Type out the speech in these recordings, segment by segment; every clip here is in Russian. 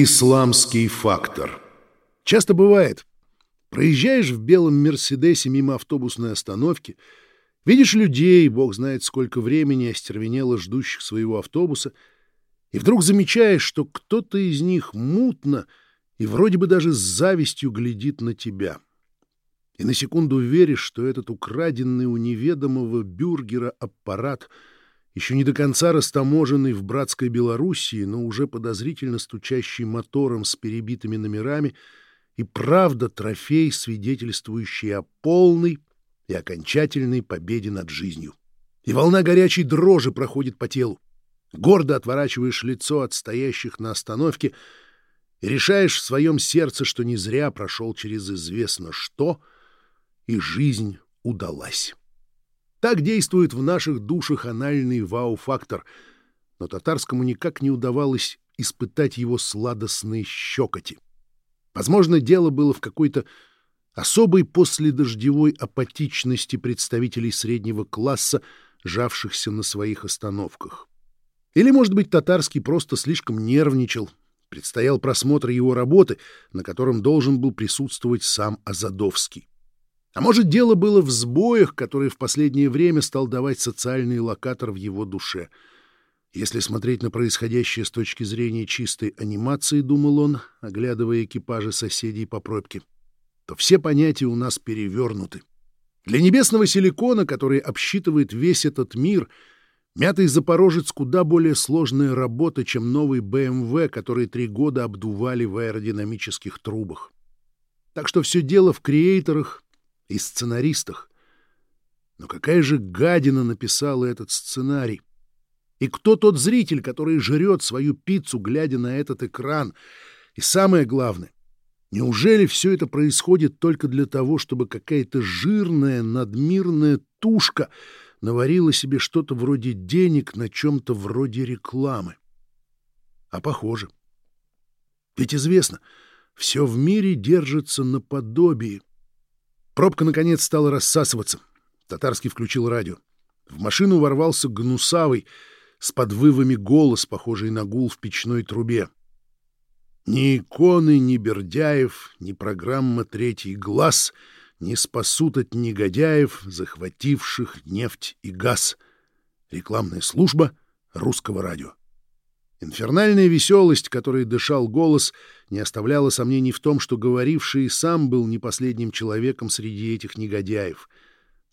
Исламский фактор. Часто бывает. Проезжаешь в белом «Мерседесе» мимо автобусной остановки, видишь людей, бог знает сколько времени, остервенело ждущих своего автобуса, и вдруг замечаешь, что кто-то из них мутно и вроде бы даже с завистью глядит на тебя. И на секунду веришь, что этот украденный у неведомого бюргера аппарат — еще не до конца растаможенный в братской Белоруссии, но уже подозрительно стучащий мотором с перебитыми номерами, и правда трофей, свидетельствующий о полной и окончательной победе над жизнью. И волна горячей дрожи проходит по телу. Гордо отворачиваешь лицо от стоящих на остановке и решаешь в своем сердце, что не зря прошел через известно что, и жизнь удалась. Так действует в наших душах анальный вау-фактор, но татарскому никак не удавалось испытать его сладостные щекоти. Возможно, дело было в какой-то особой последождевой апатичности представителей среднего класса, жавшихся на своих остановках. Или, может быть, татарский просто слишком нервничал. Предстоял просмотр его работы, на котором должен был присутствовать сам Азадовский. А может, дело было в сбоях, которые в последнее время стал давать социальный локатор в его душе. Если смотреть на происходящее с точки зрения чистой анимации, думал он, оглядывая экипажи соседей по пробке, то все понятия у нас перевернуты. Для небесного силикона, который обсчитывает весь этот мир, мятый запорожец куда более сложная работа, чем новый БМВ, который три года обдували в аэродинамических трубах. Так что все дело в креаторах, и сценаристах. Но какая же гадина написала этот сценарий? И кто тот зритель, который жрет свою пиццу, глядя на этот экран? И самое главное, неужели все это происходит только для того, чтобы какая-то жирная, надмирная тушка наварила себе что-то вроде денег на чем-то вроде рекламы? А похоже. Ведь известно, все в мире держится на подобии. Пробка, наконец, стала рассасываться. Татарский включил радио. В машину ворвался гнусавый, с подвывами голос, похожий на гул в печной трубе. Ни иконы, ни Бердяев, ни программа «Третий глаз» не спасут от негодяев, захвативших нефть и газ. Рекламная служба русского радио. Инфернальная веселость, которой дышал голос, не оставляла сомнений в том, что говоривший сам был не последним человеком среди этих негодяев.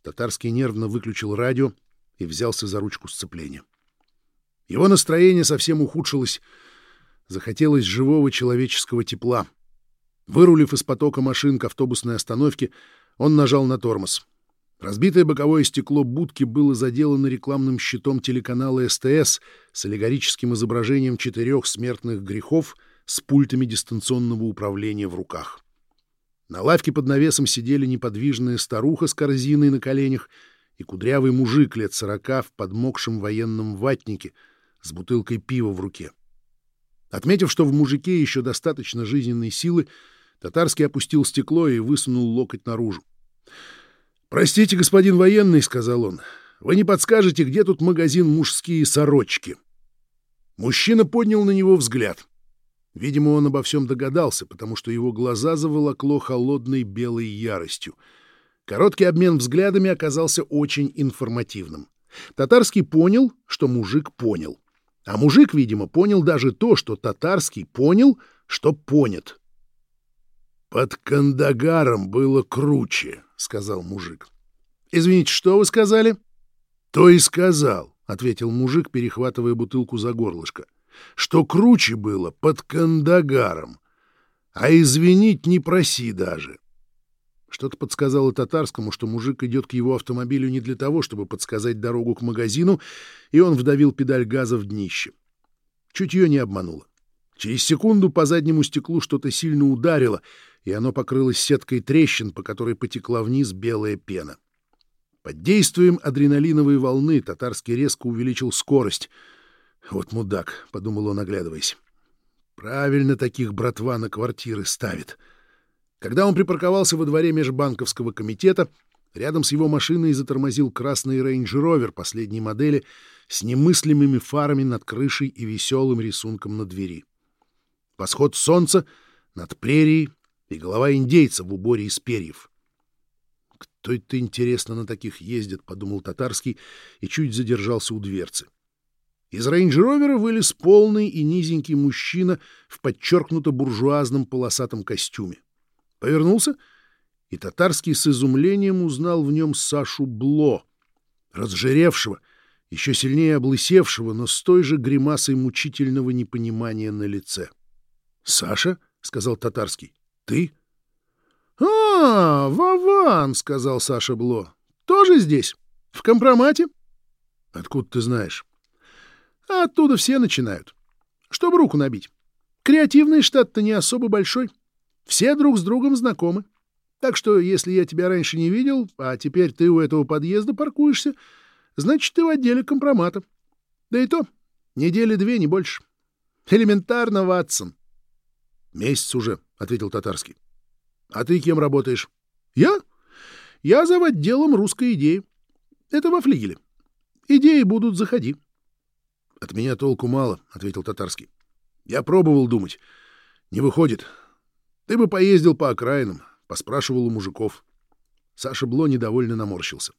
Татарский нервно выключил радио и взялся за ручку сцепления. Его настроение совсем ухудшилось. Захотелось живого человеческого тепла. Вырулив из потока машин к автобусной остановке, он нажал на тормоз. Разбитое боковое стекло будки было заделано рекламным щитом телеканала СТС с аллегорическим изображением четырех смертных грехов с пультами дистанционного управления в руках. На лавке под навесом сидели неподвижная старуха с корзиной на коленях и кудрявый мужик лет сорока в подмокшем военном ватнике с бутылкой пива в руке. Отметив, что в мужике еще достаточно жизненной силы, татарский опустил стекло и высунул локоть наружу. «Простите, господин военный», — сказал он, — «вы не подскажете, где тут магазин «Мужские сорочки»?» Мужчина поднял на него взгляд. Видимо, он обо всем догадался, потому что его глаза заволокло холодной белой яростью. Короткий обмен взглядами оказался очень информативным. Татарский понял, что мужик понял. А мужик, видимо, понял даже то, что татарский понял, что понят. «Под Кандагаром было круче», — сказал мужик. «Извините, что вы сказали?» «То и сказал», — ответил мужик, перехватывая бутылку за горлышко, «что круче было под Кандагаром. А извинить не проси даже». Что-то подсказало татарскому, что мужик идет к его автомобилю не для того, чтобы подсказать дорогу к магазину, и он вдавил педаль газа в днище. Чутье не обмануло. Через секунду по заднему стеклу что-то сильно ударило, и оно покрылось сеткой трещин, по которой потекла вниз белая пена. Под действием адреналиновой волны Татарский резко увеличил скорость. «Вот мудак», — подумал он, оглядываясь. «Правильно таких братва на квартиры ставит». Когда он припарковался во дворе межбанковского комитета, рядом с его машиной затормозил красный рейндж-ровер последней модели с немыслимыми фарами над крышей и веселым рисунком на двери. Восход солнца над прерией и голова индейца в уборе из перьев. «Кто это, интересно, на таких ездит?» — подумал Татарский и чуть задержался у дверцы. Из рейндж-ровера вылез полный и низенький мужчина в подчеркнуто буржуазном полосатом костюме. Повернулся, и Татарский с изумлением узнал в нем Сашу Бло, разжиревшего, еще сильнее облысевшего, но с той же гримасой мучительного непонимания на лице. — Саша? — сказал Татарский. — Ты? — А, Вован, — сказал Саша Бло. — Тоже здесь? В компромате? — Откуда ты знаешь? Оттуда все начинают. Чтобы руку набить. Креативный штат-то не особо большой. Все друг с другом знакомы. Так что, если я тебя раньше не видел, а теперь ты у этого подъезда паркуешься, значит, ты в отделе компромата. Да и то, недели две, не больше. Элементарно, Ватсон. — Месяц уже, — ответил Татарский. — А ты кем работаешь? — Я? Я за отделом русской идеи. Это во флигеле. Идеи будут, заходи. — От меня толку мало, — ответил Татарский. — Я пробовал думать. Не выходит. Ты бы поездил по окраинам, поспрашивал у мужиков. Саша Бло недовольно наморщился.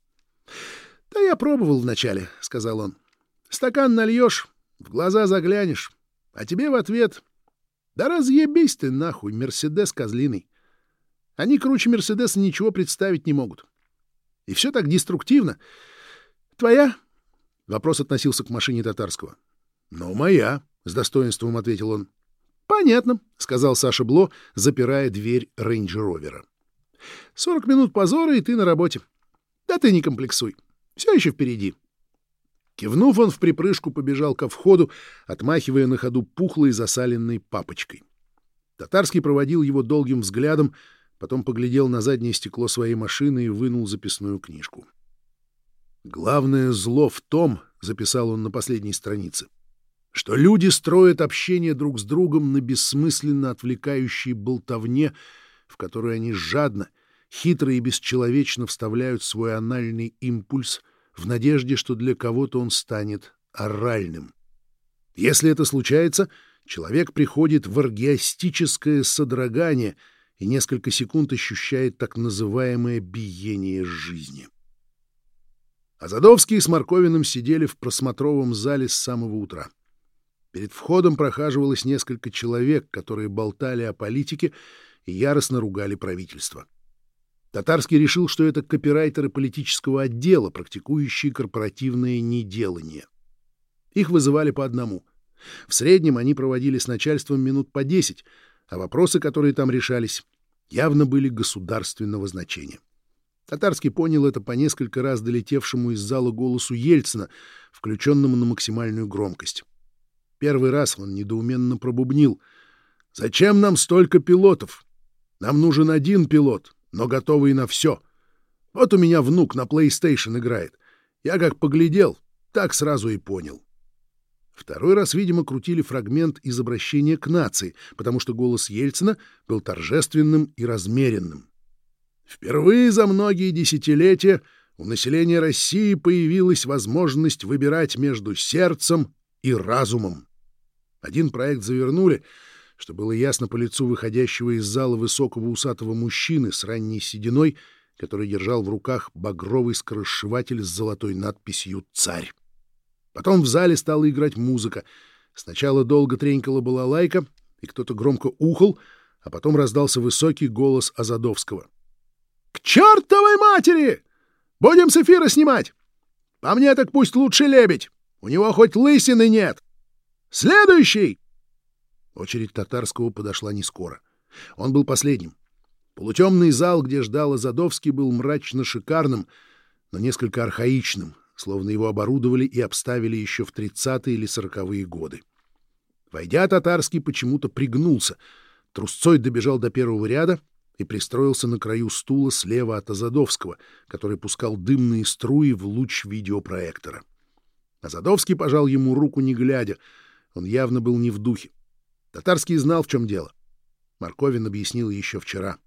— Да я пробовал вначале, — сказал он. — Стакан нальешь, в глаза заглянешь, а тебе в ответ — да разъебись ты нахуй, Мерседес козлиный. Они круче Мерседеса ничего представить не могут. И все так деструктивно. Твоя Вопрос относился к машине татарского. «Но моя», — с достоинством ответил он. «Понятно», — сказал Саша Бло, запирая дверь рейндж-ровера. «Сорок минут позора, и ты на работе. Да ты не комплексуй. Все еще впереди». Кивнув, он в припрыжку побежал ко входу, отмахивая на ходу пухлой засаленной папочкой. Татарский проводил его долгим взглядом, потом поглядел на заднее стекло своей машины и вынул записную книжку. Главное зло в том, — записал он на последней странице, — что люди строят общение друг с другом на бессмысленно отвлекающей болтовне, в которой они жадно, хитро и бесчеловечно вставляют свой анальный импульс в надежде, что для кого-то он станет оральным. Если это случается, человек приходит в оргиастическое содрогание и несколько секунд ощущает так называемое биение жизни. А Задовский с Марковиным сидели в просмотровом зале с самого утра. Перед входом прохаживалось несколько человек, которые болтали о политике и яростно ругали правительство. Татарский решил, что это копирайтеры политического отдела, практикующие корпоративное неделание. Их вызывали по одному. В среднем они проводили с начальством минут по десять, а вопросы, которые там решались, явно были государственного значения. Татарский понял это по несколько раз долетевшему из зала голосу Ельцина, включенному на максимальную громкость. Первый раз он недоуменно пробубнил. «Зачем нам столько пилотов? Нам нужен один пилот, но готовый на все. Вот у меня внук на PlayStation играет. Я как поглядел, так сразу и понял». Второй раз, видимо, крутили фрагмент из обращения к нации, потому что голос Ельцина был торжественным и размеренным. Впервые за многие десятилетия у населения России появилась возможность выбирать между сердцем и разумом. Один проект завернули, что было ясно по лицу выходящего из зала высокого усатого мужчины с ранней сединой, который держал в руках багровый скоросшиватель с золотой надписью «Царь». Потом в зале стала играть музыка. Сначала долго тренькала балалайка, и кто-то громко ухал, а потом раздался высокий голос Азадовского. К чертовой матери! Будем с эфира снимать! По мне так пусть лучше лебедь. У него хоть лысины нет. Следующий!» Очередь татарского подошла не скоро. Он был последним. Полутемный зал, где ждал Азадовский, был мрачно шикарным, но несколько архаичным, словно его оборудовали и обставили еще в 30-е или 40-е годы. Войдя, татарский почему-то пригнулся, трусцой добежал до первого ряда — и пристроился на краю стула слева от Азадовского, который пускал дымные струи в луч видеопроектора. Азадовский пожал ему руку, не глядя. Он явно был не в духе. Татарский знал, в чем дело. Марковин объяснил еще вчера.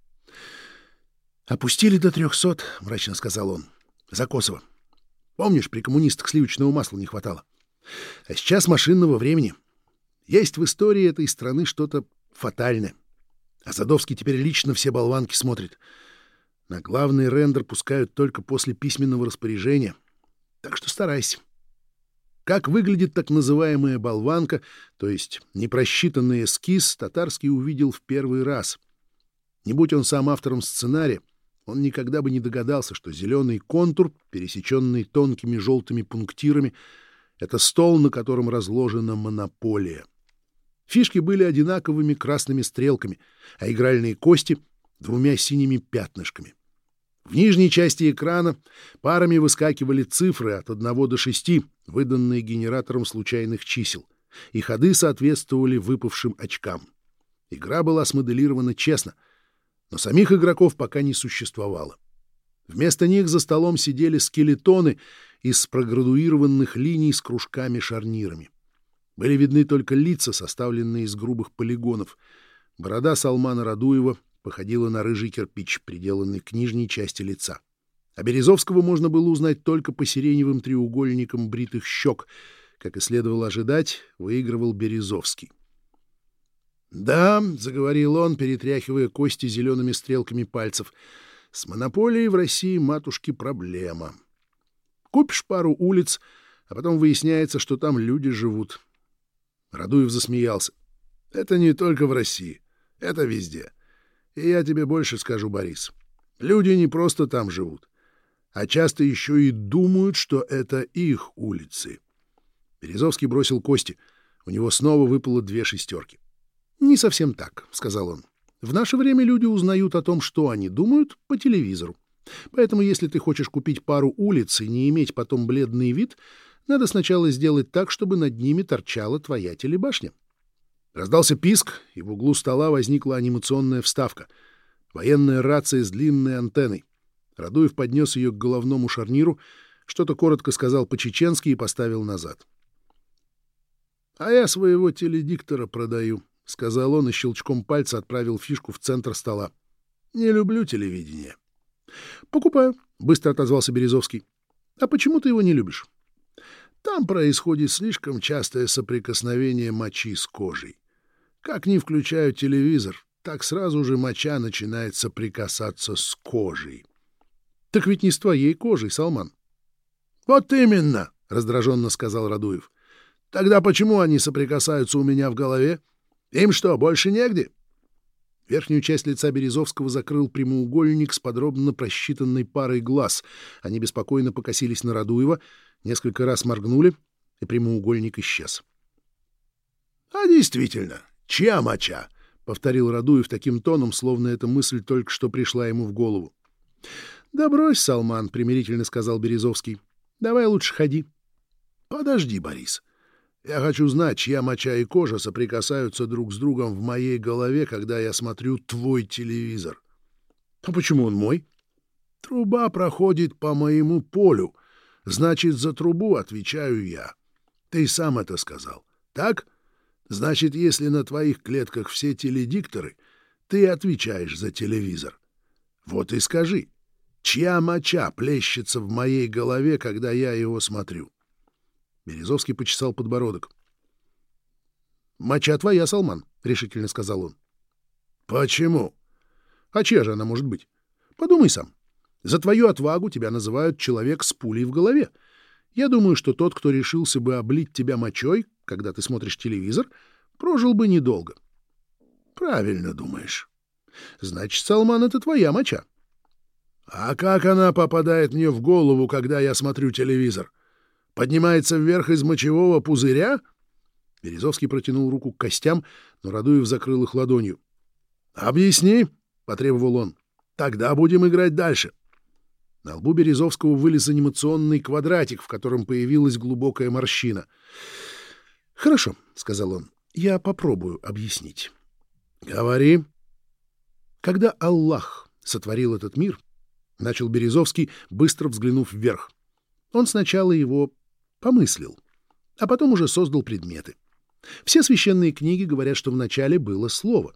«Опустили до трехсот», — мрачно сказал он. «За Косово. Помнишь, при коммунистах сливочного масла не хватало? А сейчас машинного времени. Есть в истории этой страны что-то фатальны. А Задовский теперь лично все болванки смотрит. На главный рендер пускают только после письменного распоряжения. Так что старайся. Как выглядит так называемая болванка, то есть непросчитанный эскиз, Татарский увидел в первый раз. Не будь он сам автором сценария, он никогда бы не догадался, что зеленый контур, пересеченный тонкими желтыми пунктирами, — это стол, на котором разложена монополия. Фишки были одинаковыми красными стрелками, а игральные кости — двумя синими пятнышками. В нижней части экрана парами выскакивали цифры от 1 до 6, выданные генератором случайных чисел, и ходы соответствовали выпавшим очкам. Игра была смоделирована честно, но самих игроков пока не существовало. Вместо них за столом сидели скелетоны из проградуированных линий с кружками-шарнирами. Были видны только лица, составленные из грубых полигонов. Борода Салмана Радуева походила на рыжий кирпич, приделанный к нижней части лица. А Березовского можно было узнать только по сиреневым треугольникам бритых щек. Как и следовало ожидать, выигрывал Березовский. «Да», — заговорил он, перетряхивая кости зелеными стрелками пальцев, — «с монополией в России, матушки, проблема. Купишь пару улиц, а потом выясняется, что там люди живут. Радуев засмеялся. «Это не только в России. Это везде. И я тебе больше скажу, Борис. Люди не просто там живут, а часто еще и думают, что это их улицы». Березовский бросил кости. У него снова выпало две шестерки. «Не совсем так», — сказал он. «В наше время люди узнают о том, что они думают, по телевизору. Поэтому, если ты хочешь купить пару улиц и не иметь потом бледный вид, надо сначала сделать так, чтобы над ними торчала твоя телебашня. Раздался писк, и в углу стола возникла анимационная вставка. Военная рация с длинной антенной. Радуев поднес ее к головному шарниру, что-то коротко сказал по-чеченски и поставил назад. — А я своего теледиктора продаю, — сказал он и щелчком пальца отправил фишку в центр стола. — Не люблю телевидение. — Покупаю, — быстро отозвался Березовский. — А почему ты его не любишь? Там происходит слишком частое соприкосновение мочи с кожей. Как не включаю телевизор, так сразу же моча начинает соприкасаться с кожей. — Так ведь не с твоей кожей, Салман. — Вот именно, — раздраженно сказал Радуев. — Тогда почему они соприкасаются у меня в голове? Им что, больше негде? Верхнюю часть лица Березовского закрыл прямоугольник с подробно просчитанной парой глаз. Они беспокойно покосились на Радуева — несколько раз моргнули, и прямоугольник исчез. — А действительно, чья моча? — повторил Радуев таким тоном, словно эта мысль только что пришла ему в голову. — Да брось, Салман, — примирительно сказал Березовский. — Давай лучше ходи. — Подожди, Борис. Я хочу знать, чья моча и кожа соприкасаются друг с другом в моей голове, когда я смотрю твой телевизор. — А почему он мой? — Труба проходит по моему полю, Значит, за трубу отвечаю я. Ты сам это сказал. Так? Значит, если на твоих клетках все теледикторы, ты отвечаешь за телевизор. Вот и скажи, чья моча плещется в моей голове, когда я его смотрю? Березовский почесал подбородок. «Моча твоя, Салман», — решительно сказал он. «Почему?» «А чья же она может быть? Подумай сам. За твою отвагу тебя называют человек с пулей в голове. Я думаю, что тот, кто решился бы облить тебя мочой, когда ты смотришь телевизор, прожил бы недолго. Правильно думаешь. Значит, Салман, это твоя моча. А как она попадает мне в голову, когда я смотрю телевизор? Поднимается вверх из мочевого пузыря? Березовский протянул руку к костям, но Радуев закрыл их ладонью. — Объясни, — потребовал он. — Тогда будем играть дальше. На лбу Березовского вылез анимационный квадратик, в котором появилась глубокая морщина. «Хорошо», — сказал он, — «я попробую объяснить». «Говори». Когда Аллах сотворил этот мир, — начал Березовский, быстро взглянув вверх, — он сначала его помыслил, а потом уже создал предметы. Все священные книги говорят, что вначале было слово.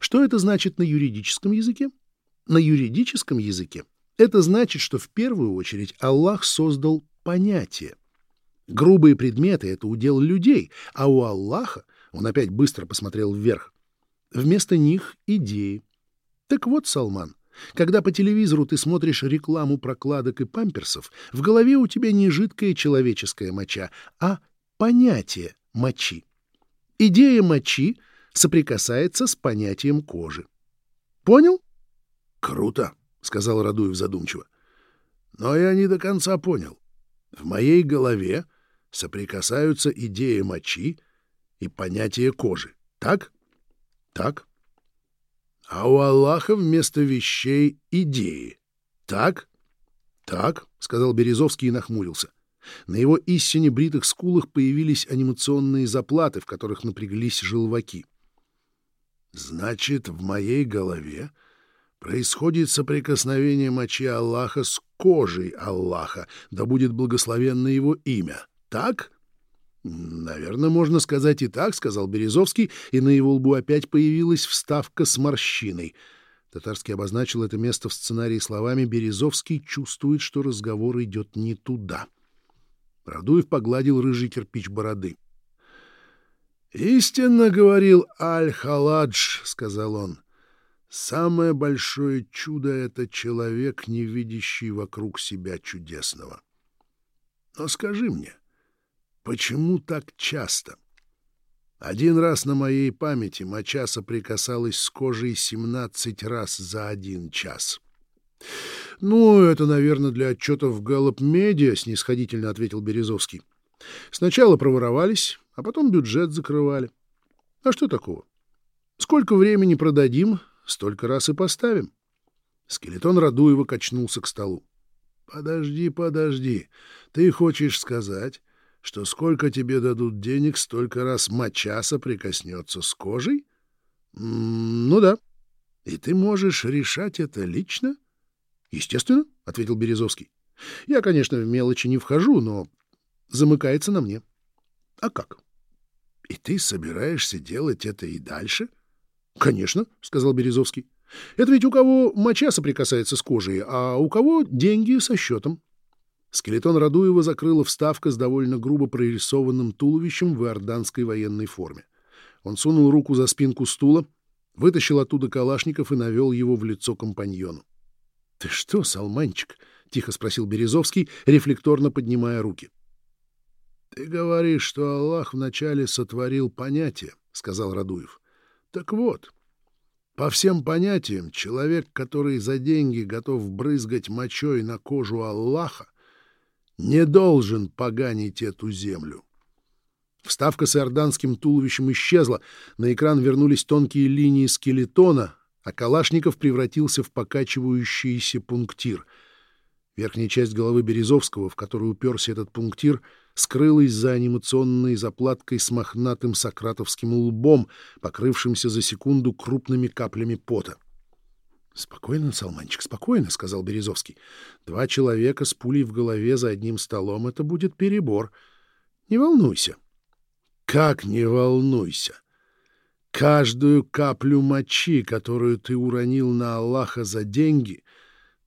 Что это значит на юридическом языке? На юридическом языке это значит, что в первую очередь Аллах создал понятие. Грубые предметы — это удел людей, а у Аллаха, он опять быстро посмотрел вверх, Вместо них — идеи. Так вот, Салман, когда по телевизору ты смотришь рекламу прокладок и памперсов, в голове у тебя не жидкая человеческая моча, а понятие мочи. Идея мочи соприкасается с понятием кожи. Понял? — Круто, — сказал Радуев задумчиво. — Но я не до конца понял. В моей голове соприкасаются идея мочи и понятие кожи. Так? — Так. — А у Аллаха вместо вещей идеи. Так? — Так, — сказал Березовский и нахмурился. На его истине бритых скулах появились анимационные заплаты, в которых напряглись желваки. «Значит, в моей голове происходит соприкосновение мочи Аллаха с кожей Аллаха, да будет благословенно его имя. Так?» «Наверное, можно сказать и так», — сказал Березовский, и на его лбу опять появилась вставка с морщиной. Татарский обозначил это место в сценарии словами «Березовский чувствует, что разговор идет не туда». Радуев погладил рыжий кирпич бороды. «Истинно говорил Аль-Халадж», — сказал он. «Самое большое чудо — это человек, не видящий вокруг себя чудесного. Но скажи мне, почему так часто? Один раз на моей памяти моча соприкасалась с кожей семнадцать раз за один час». «Ну, это, наверное, для отчетов Галлоп Медиа», — снисходительно ответил Березовский. «Сначала проворовались, а потом бюджет закрывали. А что такого? Сколько времени продадим, столько раз и поставим». Скелетон Радуева качнулся к столу. «Подожди, подожди. Ты хочешь сказать, что сколько тебе дадут денег, столько раз моча соприкоснется с кожей?» «Ну да». «И ты можешь решать это лично?» Естественно, — ответил Березовский. Я, конечно, в мелочи не вхожу, но замыкается на мне. А как? И ты собираешься делать это и дальше? Конечно, — сказал Березовский. Это ведь у кого моча соприкасается с кожей, а у кого деньги со счетом. Скелетон Радуева закрыла вставка с довольно грубо прорисованным туловищем в иорданской военной форме. Он сунул руку за спинку стула, вытащил оттуда калашников и навел его в лицо компаньону. — Ты что, Салманчик? — тихо спросил Березовский, рефлекторно поднимая руки. — Ты говоришь, что Аллах вначале сотворил понятие, — сказал Радуев. — Так вот, по всем понятиям, человек, который за деньги готов брызгать мочой на кожу Аллаха, не должен поганить эту землю. Вставка с иорданским туловищем исчезла, на экран вернулись тонкие линии скелетона, а Калашников превратился в покачивающийся пунктир. Верхняя часть головы Березовского, в которую уперся этот пунктир, скрылась за анимационной заплаткой с мохнатым сократовским лбом, покрывшимся за секунду крупными каплями пота. — Спокойно, Салманчик, спокойно, — сказал Березовский. — Два человека с пулей в голове за одним столом — это будет перебор. Не волнуйся. — Как не волнуйся? Каждую каплю мочи, которую ты уронил на Аллаха за деньги,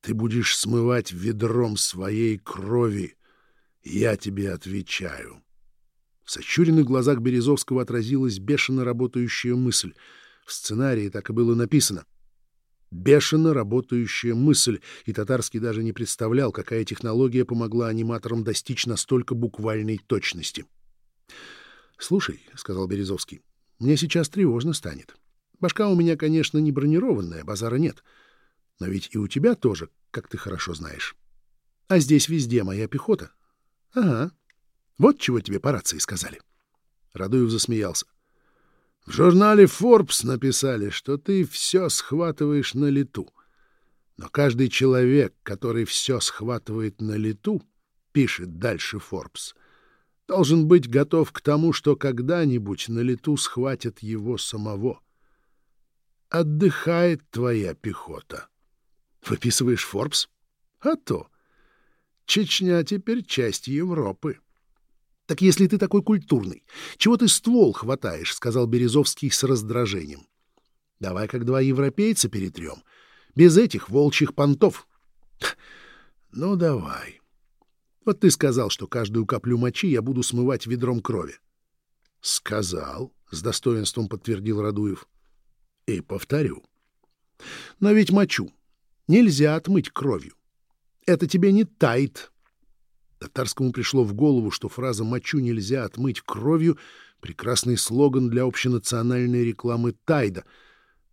ты будешь смывать ведром своей крови. Я тебе отвечаю. В сощуренных глазах Березовского отразилась бешено работающая мысль. В сценарии так и было написано. Бешено работающая мысль, и Татарский даже не представлял, какая технология помогла аниматорам достичь настолько буквальной точности. «Слушай», — сказал Березовский, мне сейчас тревожно станет. Башка у меня, конечно, не бронированная, базара нет. Но ведь и у тебя тоже, как ты хорошо знаешь. А здесь везде моя пехота. Ага. Вот чего тебе по рации сказали. Радуев засмеялся. В журнале Forbes написали, что ты все схватываешь на лету. Но каждый человек, который все схватывает на лету, пишет дальше Forbes, должен быть готов к тому, что когда-нибудь на лету схватят его самого. Отдыхает твоя пехота. Выписываешь Форбс? А то. Чечня теперь часть Европы. Так если ты такой культурный, чего ты ствол хватаешь, сказал Березовский с раздражением. Давай как два европейца перетрем. Без этих волчьих понтов. Ну, давай. Вот ты сказал, что каждую каплю мочи я буду смывать ведром крови. — Сказал, — с достоинством подтвердил Радуев. И повторю. Но ведь мочу нельзя отмыть кровью. Это тебе не тает. Татарскому пришло в голову, что фраза «мочу нельзя отмыть кровью» — прекрасный слоган для общенациональной рекламы Тайда,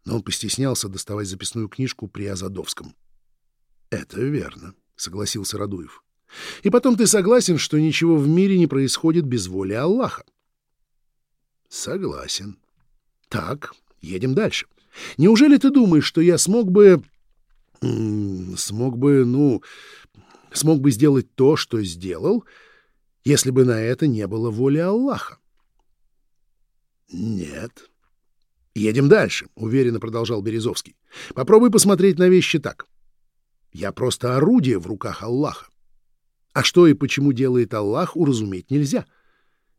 но он постеснялся доставать записную книжку при Азадовском. — Это верно, — согласился Радуев. — И потом ты согласен, что ничего в мире не происходит без воли Аллаха? — Согласен. — Так, едем дальше. Неужели ты думаешь, что я смог бы... смог бы, ну, смог бы сделать то, что сделал, если бы на это не было воли Аллаха? Нет. Едем дальше, уверенно продолжал Березовский. Попробуй посмотреть на вещи так. Я просто орудие в руках Аллаха. А что и почему делает Аллах, уразуметь нельзя.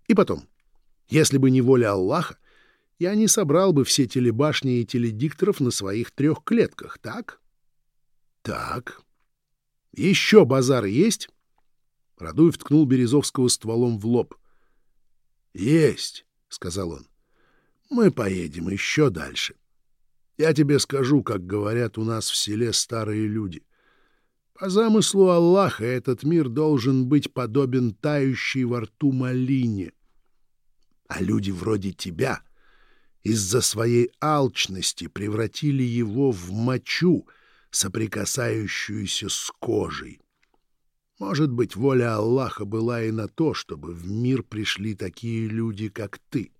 И потом, если бы не воля Аллаха, я не собрал бы все телебашни и теледикторов на своих трех клетках, так? Так. Еще базар есть? Радуев ткнул Березовского стволом в лоб. Есть, сказал он. Мы поедем еще дальше. Я тебе скажу, как говорят у нас в селе старые люди. По замыслу Аллаха этот мир должен быть подобен тающей во рту малине. А люди вроде тебя из-за своей алчности превратили его в мочу, соприкасающуюся с кожей. Может быть, воля Аллаха была и на то, чтобы в мир пришли такие люди, как ты.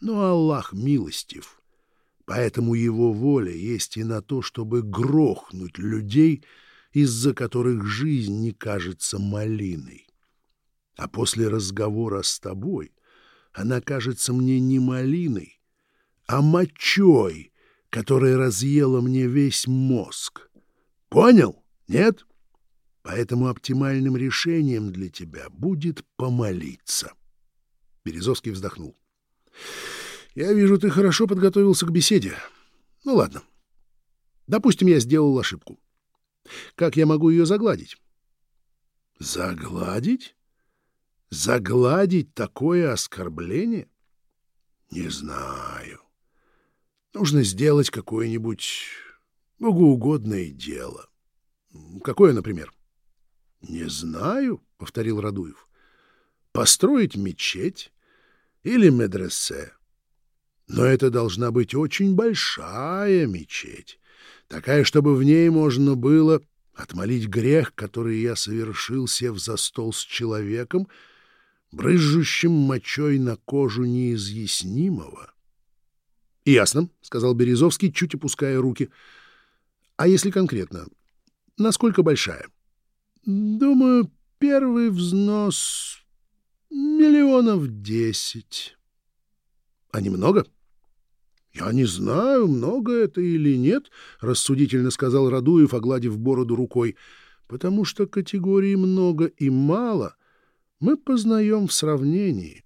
Но Аллах милостив, поэтому его воля есть и на то, чтобы грохнуть людей, из-за которых жизнь не кажется малиной. А после разговора с тобой она кажется мне не малиной, а мочой, которая разъела мне весь мозг. Понял? Нет? Поэтому оптимальным решением для тебя будет помолиться. Березовский вздохнул. Я вижу, ты хорошо подготовился к беседе. Ну ладно. Допустим, я сделал ошибку. Как я могу ее загладить? Загладить? Загладить такое оскорбление? Не знаю. Нужно сделать какое-нибудь богоугодное дело. Какое, например? Не знаю, — повторил Радуев. Построить мечеть или медресе. Но это должна быть очень большая мечеть, такая, чтобы в ней можно было отмолить грех, который я совершил, сев за стол с человеком, брызжущим мочой на кожу неизъяснимого. — Ясно, — сказал Березовский, чуть опуская руки. — А если конкретно? Насколько большая? — Думаю, первый взнос миллионов десять. — А немного? — Я не знаю, много это или нет, — рассудительно сказал Радуев, огладив бороду рукой, — потому что категории много и мало мы познаем в сравнении.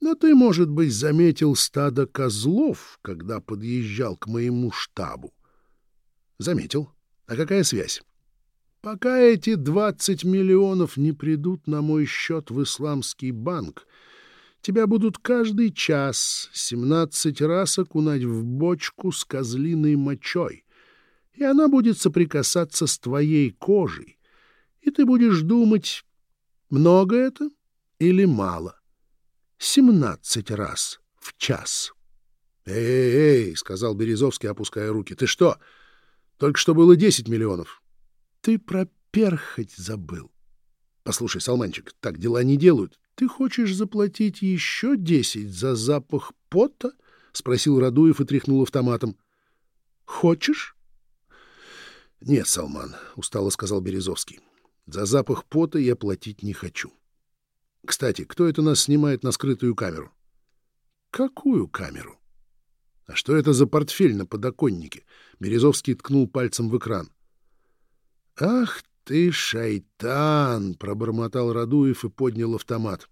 Но ты, может быть, заметил стадо козлов, когда подъезжал к моему штабу? — Заметил. А какая связь? Пока эти двадцать миллионов не придут на мой счет в исламский банк, тебя будут каждый час семнадцать раз окунать в бочку с козлиной мочой, и она будет соприкасаться с твоей кожей, и ты будешь думать, много это или мало. Семнадцать раз в час. «Эй, эй, — сказал Березовский, опуская руки, — ты что? Только что было десять миллионов. Ты про перхоть забыл. Послушай, Салманчик, так дела не делают. Ты хочешь заплатить еще десять за запах пота? — спросил Радуев и тряхнул автоматом. — Хочешь? — Нет, Салман, — устало сказал Березовский. — За запах пота я платить не хочу. Кстати, кто это нас снимает на скрытую камеру? — Какую камеру? — А что это за портфель на подоконнике? Березовский ткнул пальцем в экран. «Ах ты, шайтан!» — пробормотал Радуев и поднял автомат.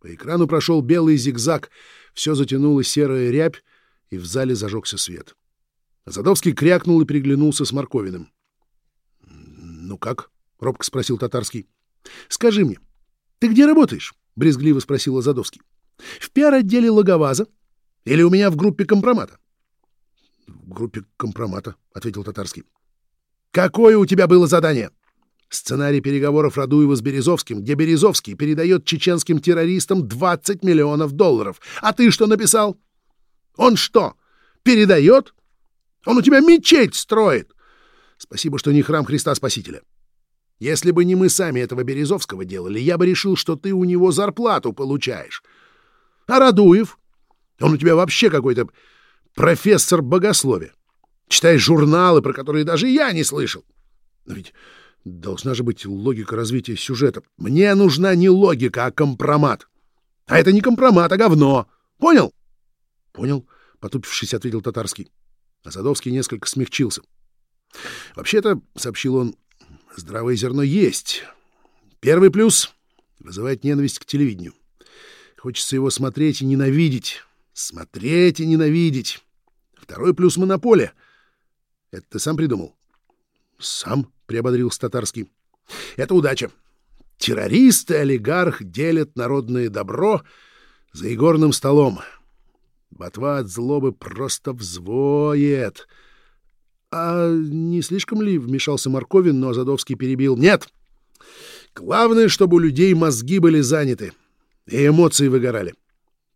По экрану прошел белый зигзаг, все затянуло серая рябь, и в зале зажегся свет. Задовский крякнул и приглянулся с Марковиным. «Ну как?» — робко спросил Татарский. «Скажи мне, ты где работаешь?» — брезгливо спросил Задовский. «В пиар-отделе Логоваза или у меня в группе компромата?» группе компромата, — ответил Татарский. — Какое у тебя было задание? Сценарий переговоров Радуева с Березовским, где Березовский передает чеченским террористам 20 миллионов долларов. А ты что написал? Он что, передает? Он у тебя мечеть строит. Спасибо, что не храм Христа Спасителя. Если бы не мы сами этого Березовского делали, я бы решил, что ты у него зарплату получаешь. А Радуев? Он у тебя вообще какой-то профессор богословия. Читаешь журналы, про которые даже я не слышал. Но ведь должна же быть логика развития сюжета. Мне нужна не логика, а компромат. А это не компромат, а говно. Понял? Понял, потупившись, ответил Татарский. А Садовский несколько смягчился. Вообще-то, сообщил он, здравое зерно есть. Первый плюс — вызывает ненависть к телевидению. Хочется его смотреть и ненавидеть. Смотреть и ненавидеть. Второй плюс — монополия. Это ты сам придумал? — Сам, — приободрился Татарский. — Это удача. Террористы и олигарх делят народное добро за игорным столом. Ботва от злобы просто взвоет. — А не слишком ли вмешался Марковин, но Азадовский перебил? — Нет! Главное, чтобы у людей мозги были заняты и эмоции выгорали.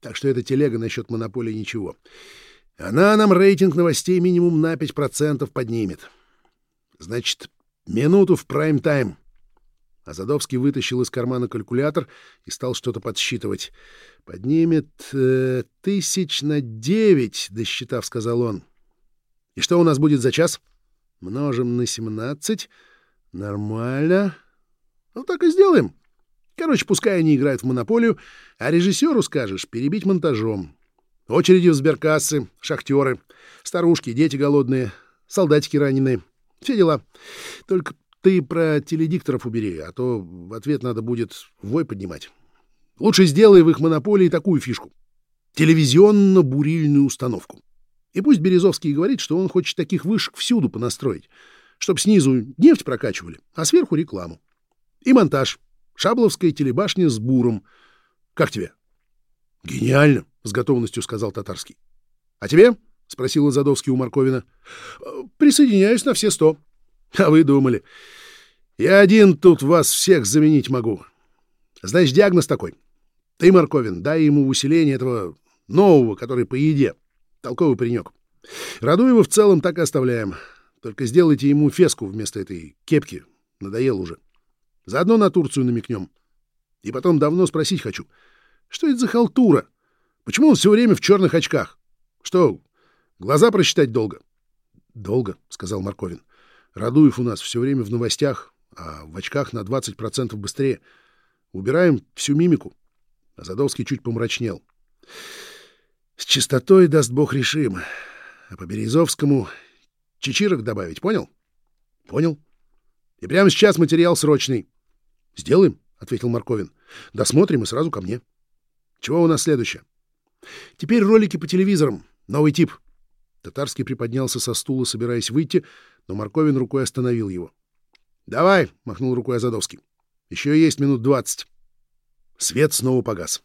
Так что эта телега насчет монополии ничего. Она нам рейтинг новостей минимум на 5% поднимет. Значит, минуту в прайм-тайм. Азадовский вытащил из кармана калькулятор и стал что-то подсчитывать. «Поднимет э, тысяч на девять», — досчитав, сказал он. «И что у нас будет за час?» «Множим на семнадцать. Нормально. Ну, так и сделаем. Короче, пускай они играют в монополию, а режиссеру скажешь перебить монтажом. Очереди в сберкассы, шахтеры, старушки, дети голодные, солдатики раненые. Все дела. Только ты про теледикторов убери, а то в ответ надо будет вой поднимать. Лучше сделай в их монополии такую фишку. Телевизионно-бурильную установку. И пусть Березовский говорит, что он хочет таких вышек всюду понастроить, чтобы снизу нефть прокачивали, а сверху рекламу. И монтаж. Шабловская телебашня с буром. Как тебе? — Гениально, — с готовностью сказал Татарский. — А тебе? — спросил Задовский у Марковина. — Присоединяюсь на все сто. — А вы думали. Я один тут вас всех заменить могу. Значит, диагноз такой. Ты, Марковин, дай ему усиление этого нового, который по еде. Толковый паренек. Радуева в целом так и оставляем. Только сделайте ему феску вместо этой кепки. Надоел уже. Заодно на Турцию намекнем. И потом давно спросить хочу. Что это за халтура? Почему он все время в черных очках? Что, глаза просчитать долго? — Долго, — сказал Марковин. — Радуев у нас все время в новостях, а в очках на 20% быстрее. Убираем всю мимику. А Задовский чуть помрачнел. — С чистотой, даст бог, решим. А по Березовскому чечирок добавить, понял? — Понял. И прямо сейчас материал срочный. — Сделаем, — ответил Марковин. — Досмотрим и сразу ко мне. Чего у нас следующее? — Теперь ролики по телевизорам. Новый тип. Татарский приподнялся со стула, собираясь выйти, но Марковин рукой остановил его. — Давай, — махнул рукой Азадовский. — Еще есть минут двадцать. Свет снова погас.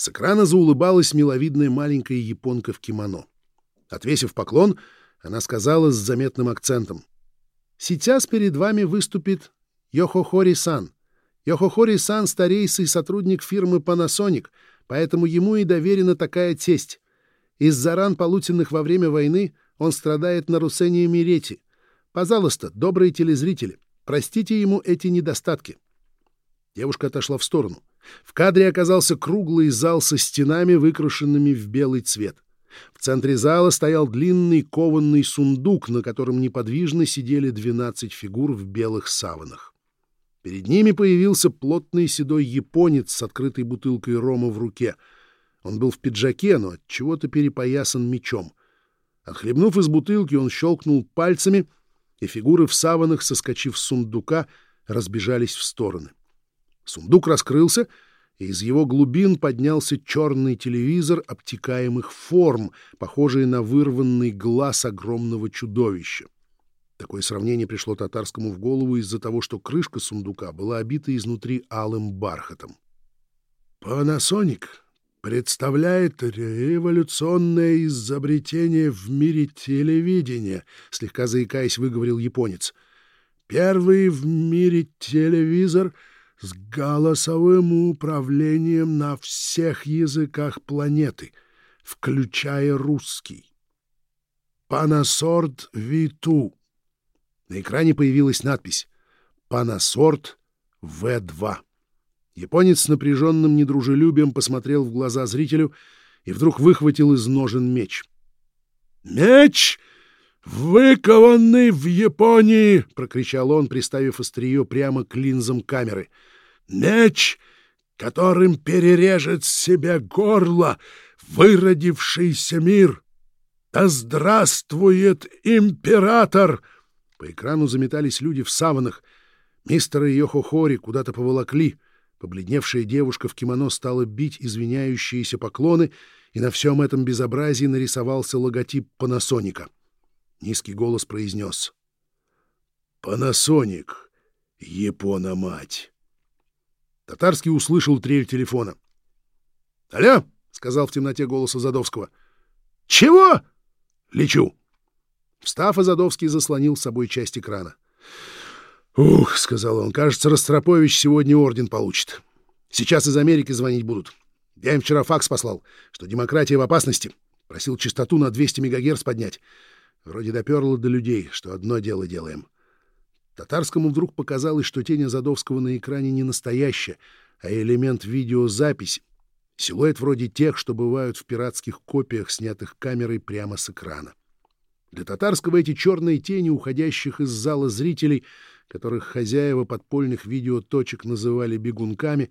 С экрана заулыбалась миловидная маленькая японка в кимоно. Отвесив поклон, она сказала с заметным акцентом. — Сейчас перед вами выступит Йохохори-сан. Йохохори-сан — старейший сотрудник фирмы Panasonic, поэтому ему и доверена такая тесть. Из-за ран, полученных во время войны, он страдает нарушениями рети. Пожалуйста, добрые телезрители, простите ему эти недостатки. Девушка отошла в сторону. В кадре оказался круглый зал со стенами, выкрашенными в белый цвет. В центре зала стоял длинный кованный сундук, на котором неподвижно сидели 12 фигур в белых саванах. Перед ними появился плотный седой японец с открытой бутылкой рома в руке. Он был в пиджаке, но от чего-то перепоясан мечом. Отхлебнув из бутылки, он щелкнул пальцами, и фигуры в саванах, соскочив с сундука, разбежались в стороны. Сундук раскрылся, и из его глубин поднялся черный телевизор обтекаемых форм, похожий на вырванный глаз огромного чудовища. Такое сравнение пришло татарскому в голову из-за того, что крышка сундука была обита изнутри алым бархатом. «Панасоник, представляет революционное изобретение в мире телевидения, слегка заикаясь, выговорил японец. Первый в мире телевизор с голосовым управлением на всех языках планеты, включая русский. Панасорт Виту. На экране появилась надпись «Панасорт В2». Японец с напряженным недружелюбием посмотрел в глаза зрителю и вдруг выхватил из ножен меч. «Меч, выкованный в Японии!» — прокричал он, приставив острие прямо к линзам камеры. «Меч, которым перережет себе горло выродившийся мир! Да здравствует император!» По экрану заметались люди в саванах. Мистера Йохохори куда-то поволокли — Побледневшая девушка в кимоно стала бить извиняющиеся поклоны, и на всем этом безобразии нарисовался логотип Панасоника. Низкий голос произнес. «Панасоник, Япона-мать!» Татарский услышал трель телефона. «Алло!» — сказал в темноте голос Азадовского. «Чего?» «Лечу!» Встав, Азадовский заслонил с собой часть экрана. «Ух», — сказал он, — «кажется, Ростропович сегодня орден получит. Сейчас из Америки звонить будут. Я им вчера факс послал, что демократия в опасности. Просил частоту на 200 МГц поднять. Вроде доперло до людей, что одно дело делаем». Татарскому вдруг показалось, что тень Задовского на экране не настоящая, а элемент видеозаписи, силуэт вроде тех, что бывают в пиратских копиях, снятых камерой прямо с экрана. Для Татарского эти черные тени, уходящих из зала зрителей, которых хозяева подпольных видеоточек называли бегунками,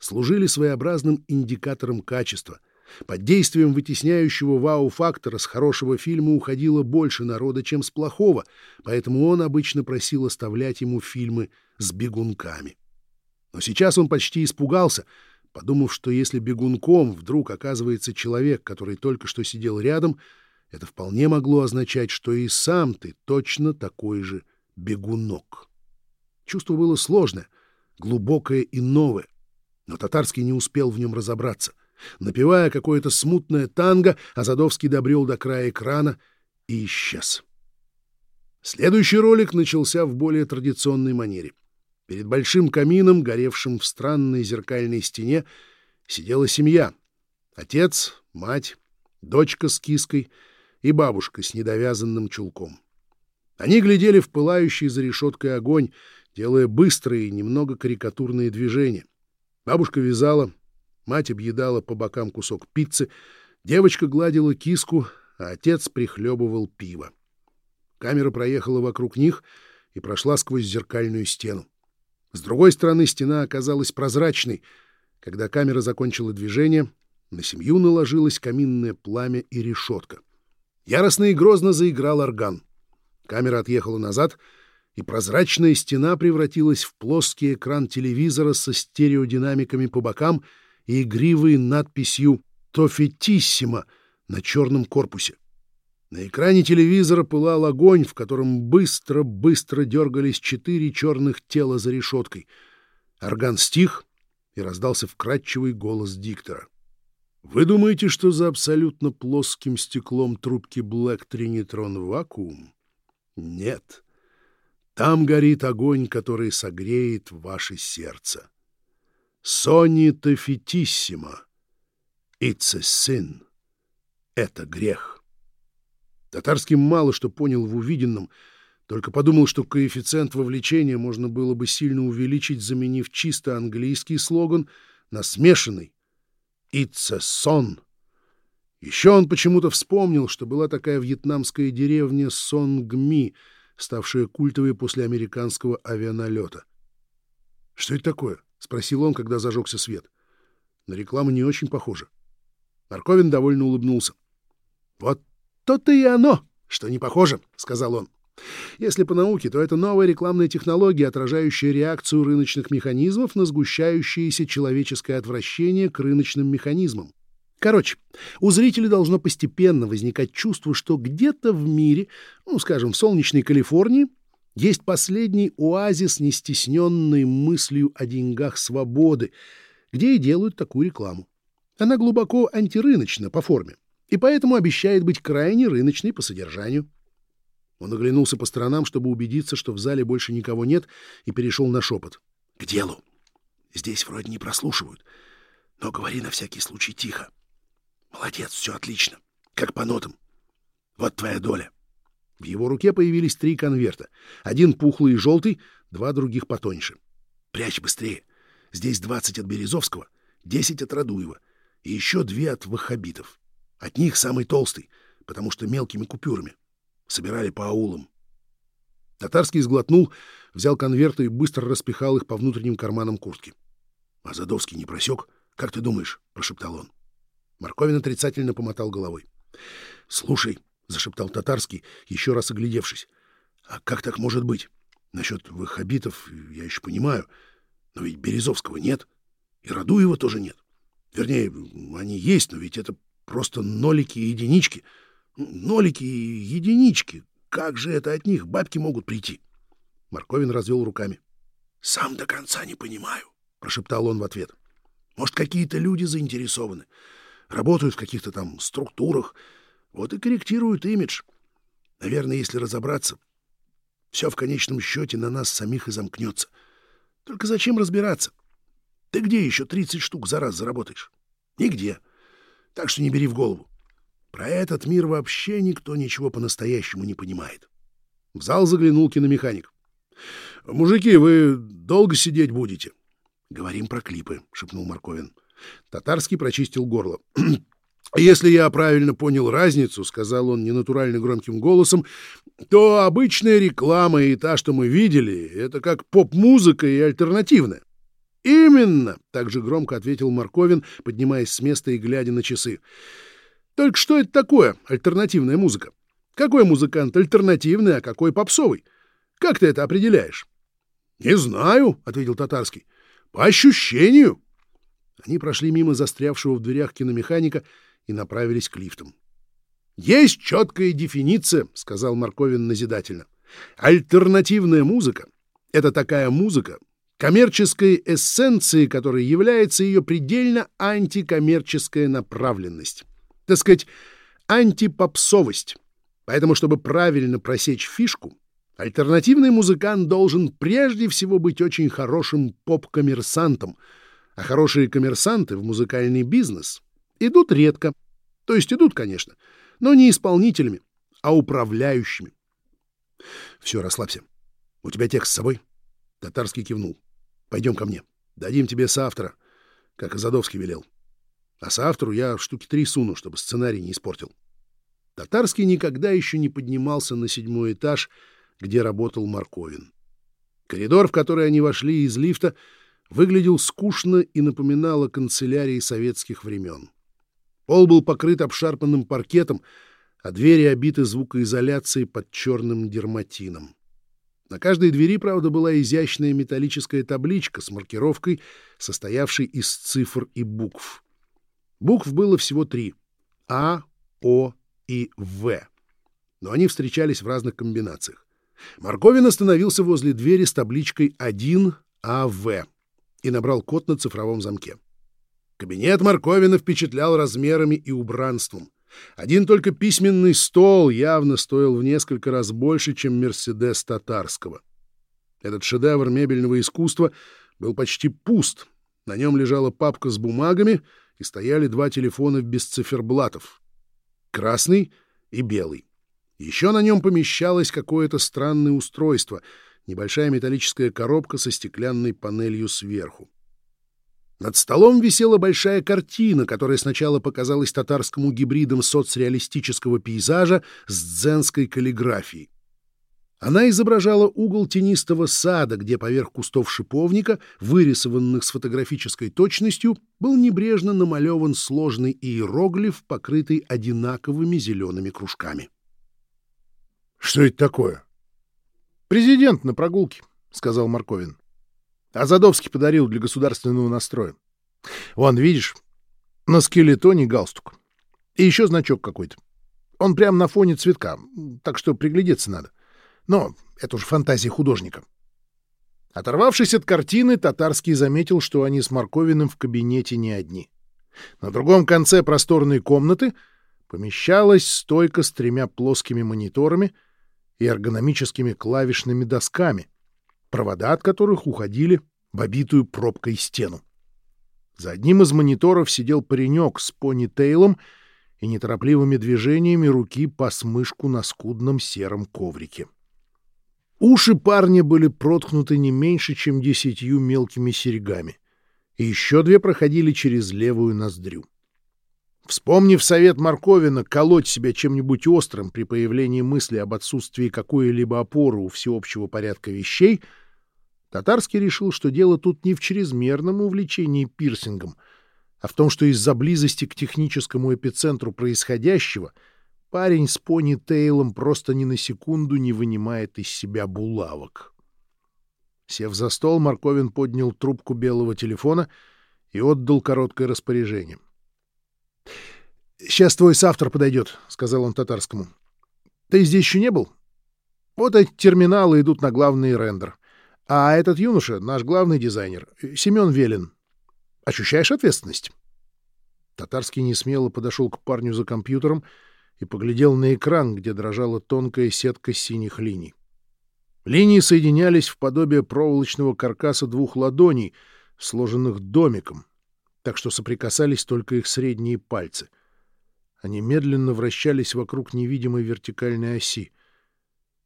служили своеобразным индикатором качества. Под действием вытесняющего вау-фактора с хорошего фильма уходило больше народа, чем с плохого, поэтому он обычно просил оставлять ему фильмы с бегунками. Но сейчас он почти испугался, подумав, что если бегунком вдруг оказывается человек, который только что сидел рядом, это вполне могло означать, что и сам ты точно такой же бегунок. Чувство было сложное, глубокое и новое, но Татарский не успел в нем разобраться. Напевая какое-то смутное танго, Азадовский добрел до края экрана и исчез. Следующий ролик начался в более традиционной манере. Перед большим камином, горевшим в странной зеркальной стене, сидела семья. Отец, мать, дочка с киской и бабушка с недовязанным чулком. Они глядели в пылающий за решеткой огонь, делая быстрые немного карикатурные движения. Бабушка вязала, мать объедала по бокам кусок пиццы, девочка гладила киску, а отец прихлебывал пиво. Камера проехала вокруг них и прошла сквозь зеркальную стену. С другой стороны стена оказалась прозрачной. Когда камера закончила движение, на семью наложилось каминное пламя и решетка. Яростно и грозно заиграл орган. Камера отъехала назад — и прозрачная стена превратилась в плоский экран телевизора со стереодинамиками по бокам и игривой надписью «Тофетиссимо» на черном корпусе. На экране телевизора пылал огонь, в котором быстро-быстро дергались четыре черных тела за решеткой. Орган стих, и раздался вкрадчивый голос диктора. «Вы думаете, что за абсолютно плоским стеклом трубки Black Trinitron вакуум? Нет». Там горит огонь, который согреет ваше сердце. Сони Тафитиссимо. It's a sin. Это грех. Татарский мало что понял в увиденном, только подумал, что коэффициент вовлечения можно было бы сильно увеличить, заменив чисто английский слоган на смешанный «It's a son». Еще он почему-то вспомнил, что была такая вьетнамская деревня Сонгми — ставшая культовой после американского авианалета. «Что это такое?» — спросил он, когда зажегся свет. На рекламу не очень похоже. Марковин довольно улыбнулся. «Вот то-то и оно, что не похоже», — сказал он. «Если по науке, то это новая рекламная технология, отражающая реакцию рыночных механизмов на сгущающееся человеческое отвращение к рыночным механизмам. Короче, у зрителя должно постепенно возникать чувство, что где-то в мире, ну, скажем, в солнечной Калифорнии, есть последний оазис, не стесненный мыслью о деньгах свободы, где и делают такую рекламу. Она глубоко антирыночна по форме и поэтому обещает быть крайне рыночной по содержанию. Он оглянулся по сторонам, чтобы убедиться, что в зале больше никого нет, и перешел на шепот. — К делу. Здесь вроде не прослушивают, но говори на всякий случай тихо. Молодец, все отлично, как по нотам. Вот твоя доля. В его руке появились три конверта. Один пухлый и желтый, два других потоньше. Прячь быстрее. Здесь двадцать от Березовского, десять от Радуева и еще две от ваххабитов. От них самый толстый, потому что мелкими купюрами. Собирали по аулам. Татарский сглотнул, взял конверты и быстро распихал их по внутренним карманам куртки. — А Задовский не просек? Как ты думаешь? — прошептал он. Марковин отрицательно помотал головой. — Слушай, — зашептал Татарский, еще раз оглядевшись, — а как так может быть? Насчет ваххабитов я еще понимаю, но ведь Березовского нет, и Радуева тоже нет. Вернее, они есть, но ведь это просто нолики и единички — Нолики и единички. Как же это от них бабки могут прийти? Марковин развел руками. — Сам до конца не понимаю, — прошептал он в ответ. — Может, какие-то люди заинтересованы, работают в каких-то там структурах, вот и корректируют имидж. Наверное, если разобраться, все в конечном счете на нас самих и замкнется. Только зачем разбираться? Ты где еще 30 штук за раз заработаешь? Нигде. Так что не бери в голову. Про этот мир вообще никто ничего по-настоящему не понимает. В зал заглянул киномеханик. — Мужики, вы долго сидеть будете? — Говорим про клипы, — шепнул Марковин. Татарский прочистил горло. — Если я правильно понял разницу, — сказал он ненатурально громким голосом, — то обычная реклама и та, что мы видели, это как поп-музыка и альтернативная. — Именно, — также громко ответил Марковин, поднимаясь с места и глядя на часы. Только что это такое альтернативная музыка? Какой музыкант альтернативный, а какой попсовый? Как ты это определяешь? — Не знаю, — ответил Татарский. — По ощущению. Они прошли мимо застрявшего в дверях киномеханика и направились к лифтам. — Есть четкая дефиниция, — сказал Марковин назидательно. — Альтернативная музыка — это такая музыка, коммерческой эссенцией которой является ее предельно антикоммерческая направленность так сказать, антипопсовость. Поэтому, чтобы правильно просечь фишку, альтернативный музыкант должен прежде всего быть очень хорошим поп-коммерсантом, а хорошие коммерсанты в музыкальный бизнес идут редко. То есть идут, конечно, но не исполнителями, а управляющими. Все, расслабься. У тебя текст с собой? Татарский кивнул. Пойдем ко мне. Дадим тебе соавтора, как Азадовский велел. А соавтору я штуки три суну, чтобы сценарий не испортил. Татарский никогда еще не поднимался на седьмой этаж, где работал Марковин. Коридор, в который они вошли из лифта, выглядел скучно и напоминал канцелярии советских времен. Пол был покрыт обшарпанным паркетом, а двери обиты звукоизоляцией под черным дерматином. На каждой двери, правда, была изящная металлическая табличка с маркировкой, состоявшей из цифр и букв. Букв было всего три — А, О и В. Но они встречались в разных комбинациях. Марковин остановился возле двери с табличкой 1АВ и набрал код на цифровом замке. Кабинет Марковина впечатлял размерами и убранством. Один только письменный стол явно стоил в несколько раз больше, чем «Мерседес» Татарского. Этот шедевр мебельного искусства был почти пуст. На нем лежала папка с бумагами — и стояли два телефона без циферблатов — красный и белый. Еще на нем помещалось какое-то странное устройство — небольшая металлическая коробка со стеклянной панелью сверху. Над столом висела большая картина, которая сначала показалась татарскому гибридом соцреалистического пейзажа с дзенской каллиграфией. Она изображала угол тенистого сада, где поверх кустов шиповника, вырисованных с фотографической точностью, был небрежно намалеван сложный иероглиф, покрытый одинаковыми зелеными кружками. — Что это такое? — Президент на прогулке, — сказал Марковин. — Азадовский подарил для государственного настроя. Вон, видишь, на скелетоне галстук. И еще значок какой-то. Он прямо на фоне цветка, так что приглядеться надо. Но это уж фантазия художника. Оторвавшись от картины, Татарский заметил, что они с Марковиным в кабинете не одни. На другом конце просторной комнаты помещалась стойка с тремя плоскими мониторами и эргономическими клавишными досками, провода от которых уходили в обитую пробкой стену. За одним из мониторов сидел паренек с пони-тейлом и неторопливыми движениями руки по смышку на скудном сером коврике. Уши парня были проткнуты не меньше, чем десятью мелкими серьгами, и еще две проходили через левую ноздрю. Вспомнив совет Марковина колоть себя чем-нибудь острым при появлении мысли об отсутствии какой-либо опоры у всеобщего порядка вещей, Татарский решил, что дело тут не в чрезмерном увлечении пирсингом, а в том, что из-за близости к техническому эпицентру происходящего — Парень с пони-тейлом просто ни на секунду не вынимает из себя булавок. Сев за стол, Марковин поднял трубку белого телефона и отдал короткое распоряжение. — Сейчас твой соавтор подойдет, — сказал он татарскому. — Ты здесь еще не был? Вот эти терминалы идут на главный рендер. А этот юноша — наш главный дизайнер, Семен Велин. Ощущаешь ответственность? Татарский несмело подошел к парню за компьютером — и поглядел на экран, где дрожала тонкая сетка синих линий. Линии соединялись в подобие проволочного каркаса двух ладоней, сложенных домиком, так что соприкасались только их средние пальцы. Они медленно вращались вокруг невидимой вертикальной оси.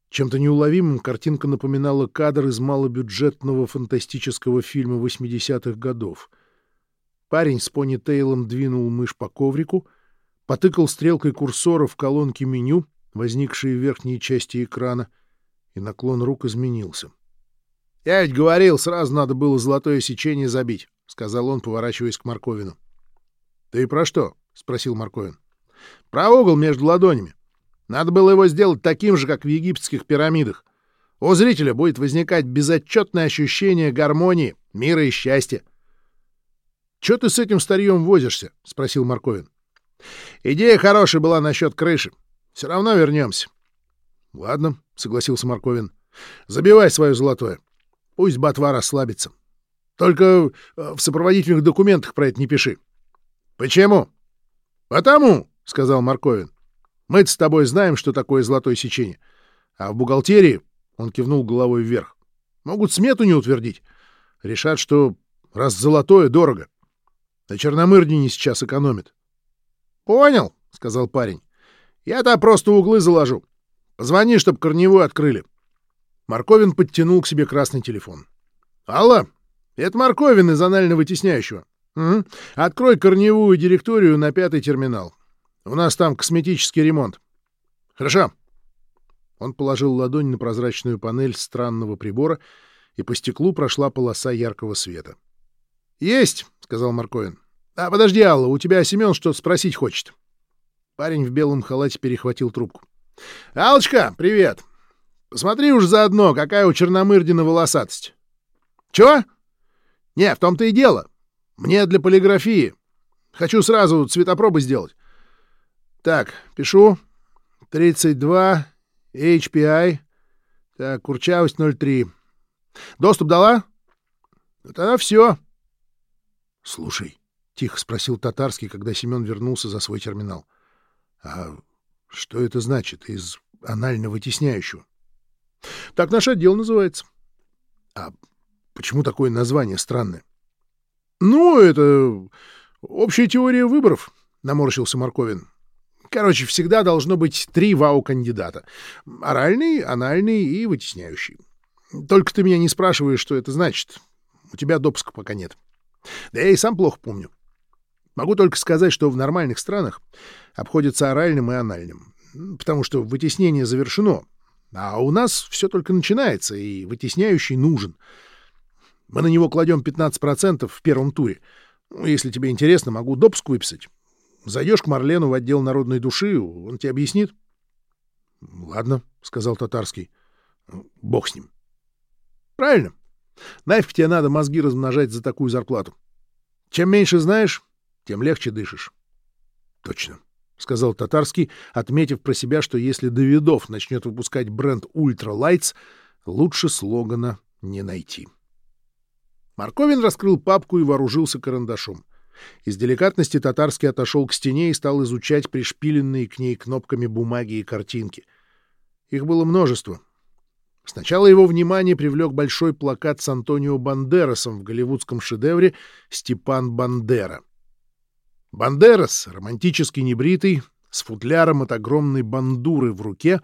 Чем-то неуловимым картинка напоминала кадр из малобюджетного фантастического фильма 80-х годов. Парень с пони-тейлом двинул мышь по коврику — потыкал стрелкой курсора в колонке меню, возникшие в верхней части экрана, и наклон рук изменился. — Я ведь говорил, сразу надо было золотое сечение забить, — сказал он, поворачиваясь к Марковину. — Ты про что? — спросил Марковин. — Про угол между ладонями. Надо было его сделать таким же, как в египетских пирамидах. У зрителя будет возникать безотчетное ощущение гармонии, мира и счастья. — Чего ты с этим старьем возишься? — спросил Марковин. Идея хорошая была насчет крыши. Все равно вернемся. — Ладно, — согласился Марковин. — Забивай свое золотое. Пусть ботва расслабится. Только э, в сопроводительных документах про это не пиши. — Почему? — Потому, — сказал Марковин. — Мы с тобой знаем, что такое золотое сечение. А в бухгалтерии, — он кивнул головой вверх, — могут смету не утвердить. Решат, что раз золотое дорого. На Черномырдине сейчас экономит. — Понял, — сказал парень. — Я-то просто углы заложу. Позвони, чтоб корневую открыли. Марковин подтянул к себе красный телефон. — Алло, это Марковин из анально-вытесняющего. Угу. Открой корневую директорию на пятый терминал. У нас там косметический ремонт. — Хорошо. Он положил ладонь на прозрачную панель странного прибора, и по стеклу прошла полоса яркого света. — Есть, — сказал Марковин. А, подожди, Алла, у тебя Семен что-то спросить хочет. Парень в белом халате перехватил трубку. — Алочка, привет! Посмотри уж заодно, какая у Черномырдина волосатость. — Чего? — Не, в том-то и дело. Мне для полиграфии. Хочу сразу цветопробы сделать. Так, пишу. 32, HPI. Так, курчавость 0,3. Доступ дала? Тогда все. Слушай, — тихо спросил Татарский, когда Семен вернулся за свой терминал. — А что это значит из анально-вытесняющего? — Так наш отдел называется. — А почему такое название странное? — Ну, это общая теория выборов, — наморщился Марковин. Короче, всегда должно быть три вау-кандидата. Оральный, анальный и вытесняющий. Только ты меня не спрашиваешь, что это значит. У тебя допуска пока нет. Да я и сам плохо помню. Могу только сказать, что в нормальных странах обходится оральным и анальным, потому что вытеснение завершено, а у нас все только начинается, и вытесняющий нужен. Мы на него кладем 15% в первом туре. Ну, если тебе интересно, могу допуск выписать. Зайдешь к Марлену в отдел народной души, он тебе объяснит. — Ладно, — сказал Татарский. — Бог с ним. — Правильно. Нафиг тебе надо мозги размножать за такую зарплату. Чем меньше знаешь, тем легче дышишь. — Точно, — сказал Татарский, отметив про себя, что если Давидов начнет выпускать бренд Ultra Lights, лучше слогана не найти. Марковин раскрыл папку и вооружился карандашом. Из деликатности татарский отошел к стене и стал изучать пришпиленные к ней кнопками бумаги и картинки. Их было множество. Сначала его внимание привлек большой плакат с Антонио Бандерасом в голливудском шедевре «Степан Бандера». Бандерас, романтически небритый, с футляром от огромной бандуры в руке,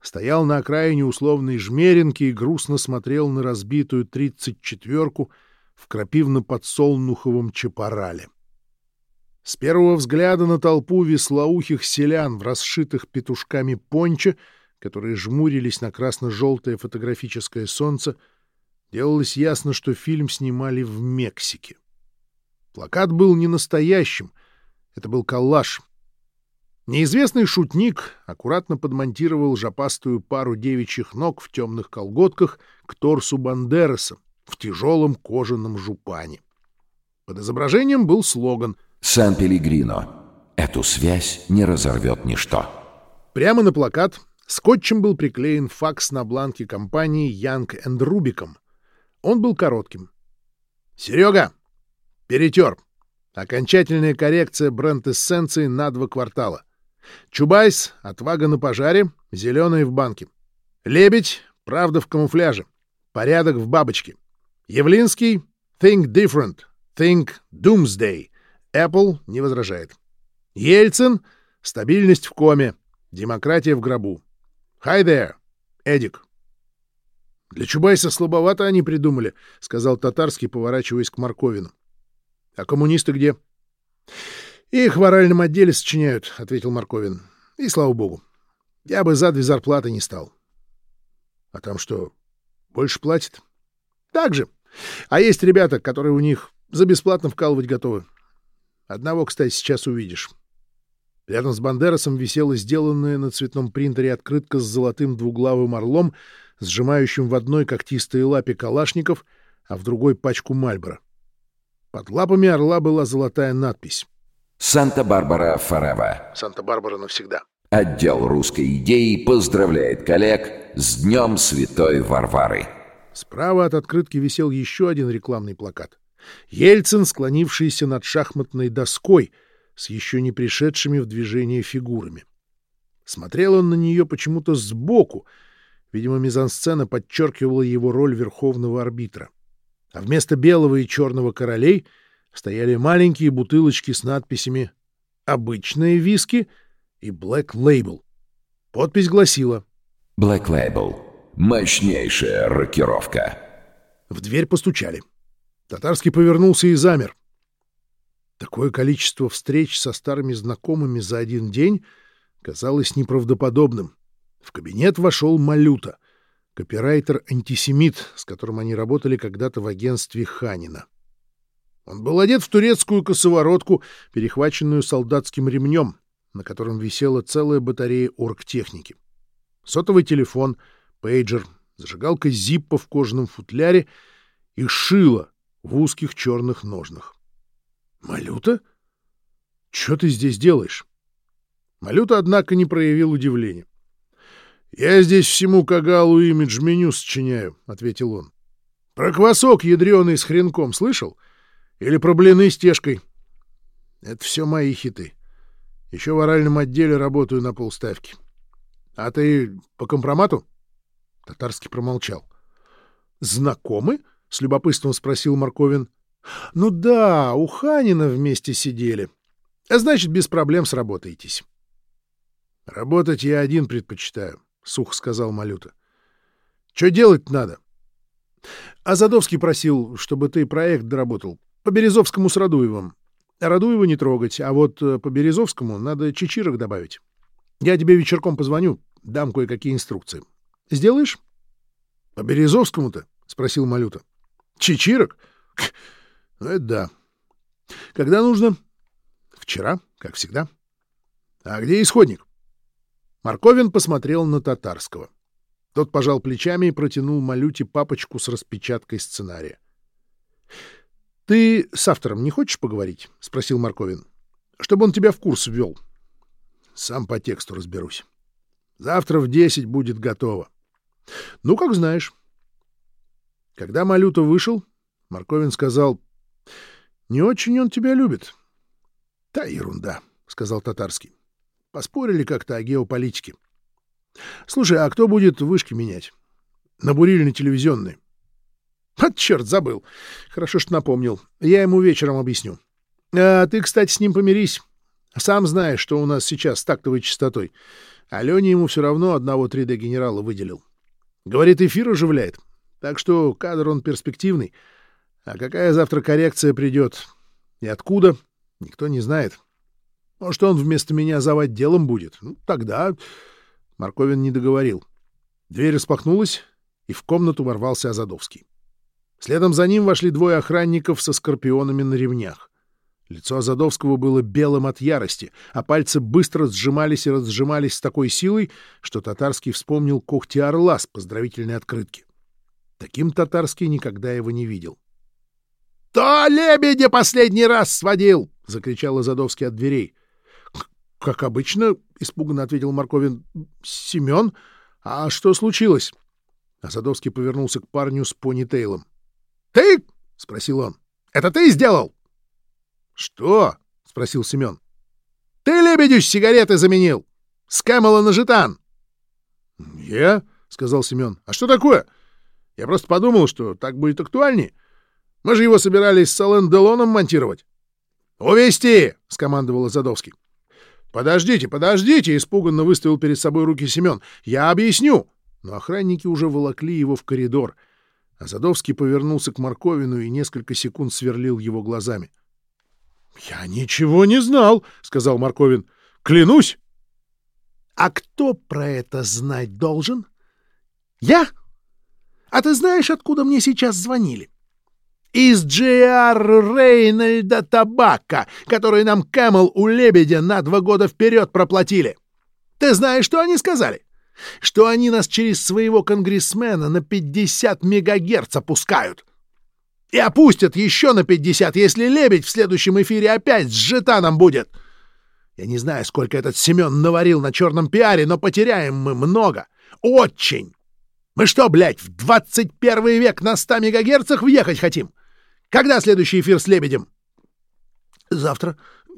стоял на окраине условной жмеринки и грустно смотрел на разбитую тридцать четверку в крапивно-подсолнуховом чапарале. С первого взгляда на толпу веслоухих селян в расшитых петушками понче, которые жмурились на красно-желтое фотографическое солнце, делалось ясно, что фильм снимали в Мексике. Плакат был не настоящим, это был коллаж. Неизвестный шутник аккуратно подмонтировал жопастую пару девичьих ног в темных колготках к торсу Бандераса в тяжелом кожаном жупане. Под изображением был слоган «Сан-Пелегрино. Эту связь не разорвет ничто». Прямо на плакат скотчем был приклеен факс на бланке компании Young Rubicom. Он был коротким. «Серега, Перетер. Окончательная коррекция бренд-эссенции на два квартала. Чубайс — отвага на пожаре, зеленые в банке. Лебедь — правда в камуфляже. Порядок в бабочке. Явлинский — think different, think doomsday. Apple не возражает. Ельцин — стабильность в коме, демократия в гробу. Hi there, Эдик. «Для Чубайса слабовато они придумали», — сказал Татарский, поворачиваясь к Марковину. А коммунисты где? Их в оральном отделе сочиняют, ответил Марковин. И слава богу. Я бы за две зарплаты не стал. А там что, больше платят? Так же. А есть ребята, которые у них за бесплатно вкалывать готовы. Одного, кстати, сейчас увидишь. Рядом с Бандерасом висела сделанная на цветном принтере открытка с золотым двуглавым орлом, сжимающим в одной когтистой лапе калашников, а в другой пачку Мальбора. Под лапами орла была золотая надпись. «Санта-Барбара Форева». «Санта-Барбара навсегда». Отдел русской идеи поздравляет коллег с Днем Святой Варвары. Справа от открытки висел еще один рекламный плакат. Ельцин, склонившийся над шахматной доской с еще не пришедшими в движение фигурами. Смотрел он на нее почему-то сбоку, видимо, мизансцена подчеркивала его роль верховного арбитра а вместо белого и черного королей стояли маленькие бутылочки с надписями «Обычные виски» и «Black Label». Подпись гласила «Black Label. Мощнейшая рокировка». В дверь постучали. Татарский повернулся и замер. Такое количество встреч со старыми знакомыми за один день казалось неправдоподобным. В кабинет вошел Малюта — копирайтер-антисемит, с которым они работали когда-то в агентстве Ханина. Он был одет в турецкую косоворотку, перехваченную солдатским ремнем, на котором висела целая батарея оргтехники. Сотовый телефон, пейджер, зажигалка зиппа в кожаном футляре и шило в узких черных ножнах. «Малюта? Что ты здесь делаешь?» Малюта, однако, не проявил удивления. «Я здесь всему Кагалу имидж-меню сочиняю», — ответил он. «Про квасок ядреный с хренком слышал? Или про блины с тешкой? Это все мои хиты. Еще в оральном отделе работаю на полставки. А ты по компромату?» Татарский промолчал. «Знакомы?» — с любопытством спросил Марковин. «Ну да, у Ханина вместе сидели. А значит, без проблем сработаетесь». «Работать я один предпочитаю. — сухо сказал Малюта. — Что делать надо? — Азадовский просил, чтобы ты проект доработал. По Березовскому с Радуевым. Радуева не трогать, а вот э, по Березовскому надо чечирок добавить. Я тебе вечерком позвоню, дам кое-какие инструкции. Сделаешь? — По Березовскому-то? — спросил Малюта. — Чечирок? Ну, это да. Когда нужно? — Вчера, как всегда. — А где исходник? Марковин посмотрел на Татарского. Тот пожал плечами и протянул Малюте папочку с распечаткой сценария. — Ты с автором не хочешь поговорить? — спросил Марковин. — Чтобы он тебя в курс ввел. — Сам по тексту разберусь. Завтра в десять будет готово. — Ну, как знаешь. Когда Малюта вышел, Марковин сказал, Не очень он тебя любит. — Та ерунда, — сказал Татарский. Поспорили как-то о геополитике. — Слушай, а кто будет вышки менять? На бурильной телевизионной. — Вот черт, забыл. Хорошо, что напомнил. Я ему вечером объясню. А ты, кстати, с ним помирись. Сам знаешь, что у нас сейчас с тактовой частотой. Алене ему все равно одного 3D-генерала выделил. Говорит, эфир оживляет. Так что кадр он перспективный. А какая завтра коррекция придет и откуда, никто не знает. Может, он вместо меня за делом будет. Ну, тогда... Марковин не договорил. Дверь распахнулась, и в комнату ворвался Азадовский. Следом за ним вошли двое охранников со скорпионами на ремнях. Лицо Азадовского было белым от ярости, а пальцы быстро сжимались и разжимались с такой силой, что Татарский вспомнил когти орла с поздравительной открытки. Таким Татарский никогда его не видел. — То лебедя последний раз сводил! — закричал Азадовский от дверей. — Как обычно, — испуганно ответил Марковин. — Семен? А что случилось? Азадовский повернулся к парню с понитейлом. — Ты? — спросил он. — Это ты сделал? «Что?» — спросил Семен. «Ты лебедю сигареты заменил! С Кэмела на жетан!» «Я?» — сказал Семен. «А что такое? Я просто подумал, что так будет актуальнее. Мы же его собирались с Ален Делоном монтировать». «Увести!» — скомандовал Задовский. «Подождите, подождите!» — испуганно выставил перед собой руки Семен. «Я объясню!» Но охранники уже волокли его в коридор. А Задовский повернулся к Марковину и несколько секунд сверлил его глазами. — Я ничего не знал, — сказал Морковин. — Клянусь. — А кто про это знать должен? — Я? А ты знаешь, откуда мне сейчас звонили? — Из J.R. Reynolds Tobacco, который нам Camel у Лебедя на два года вперед проплатили. Ты знаешь, что они сказали? Что они нас через своего конгрессмена на 50 мегагерц опускают. И опустят еще на 50, если лебедь в следующем эфире опять с жетаном будет. Я не знаю, сколько этот Семен наварил на черном пиаре, но потеряем мы много. Очень. Мы что, блядь, в 21 век на 100 мегагерцах въехать хотим? Когда следующий эфир с лебедем? Завтра.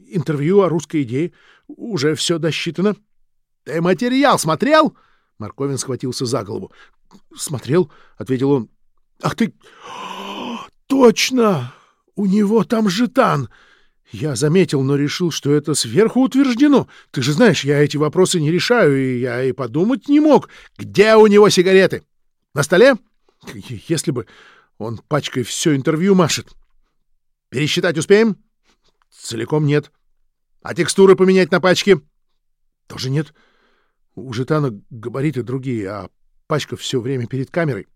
Интервью о русской идее. Уже все досчитано. Ты материал смотрел? Марковин схватился за голову. Смотрел, — ответил он. Ах ты... Точно! У него там жетан! Я заметил, но решил, что это сверху утверждено. Ты же знаешь, я эти вопросы не решаю, и я и подумать не мог. Где у него сигареты? На столе? Если бы он пачкой все интервью машет. Пересчитать успеем? Целиком нет. А текстуры поменять на пачке? Тоже нет. У жетана габариты другие, а пачка все время перед камерой.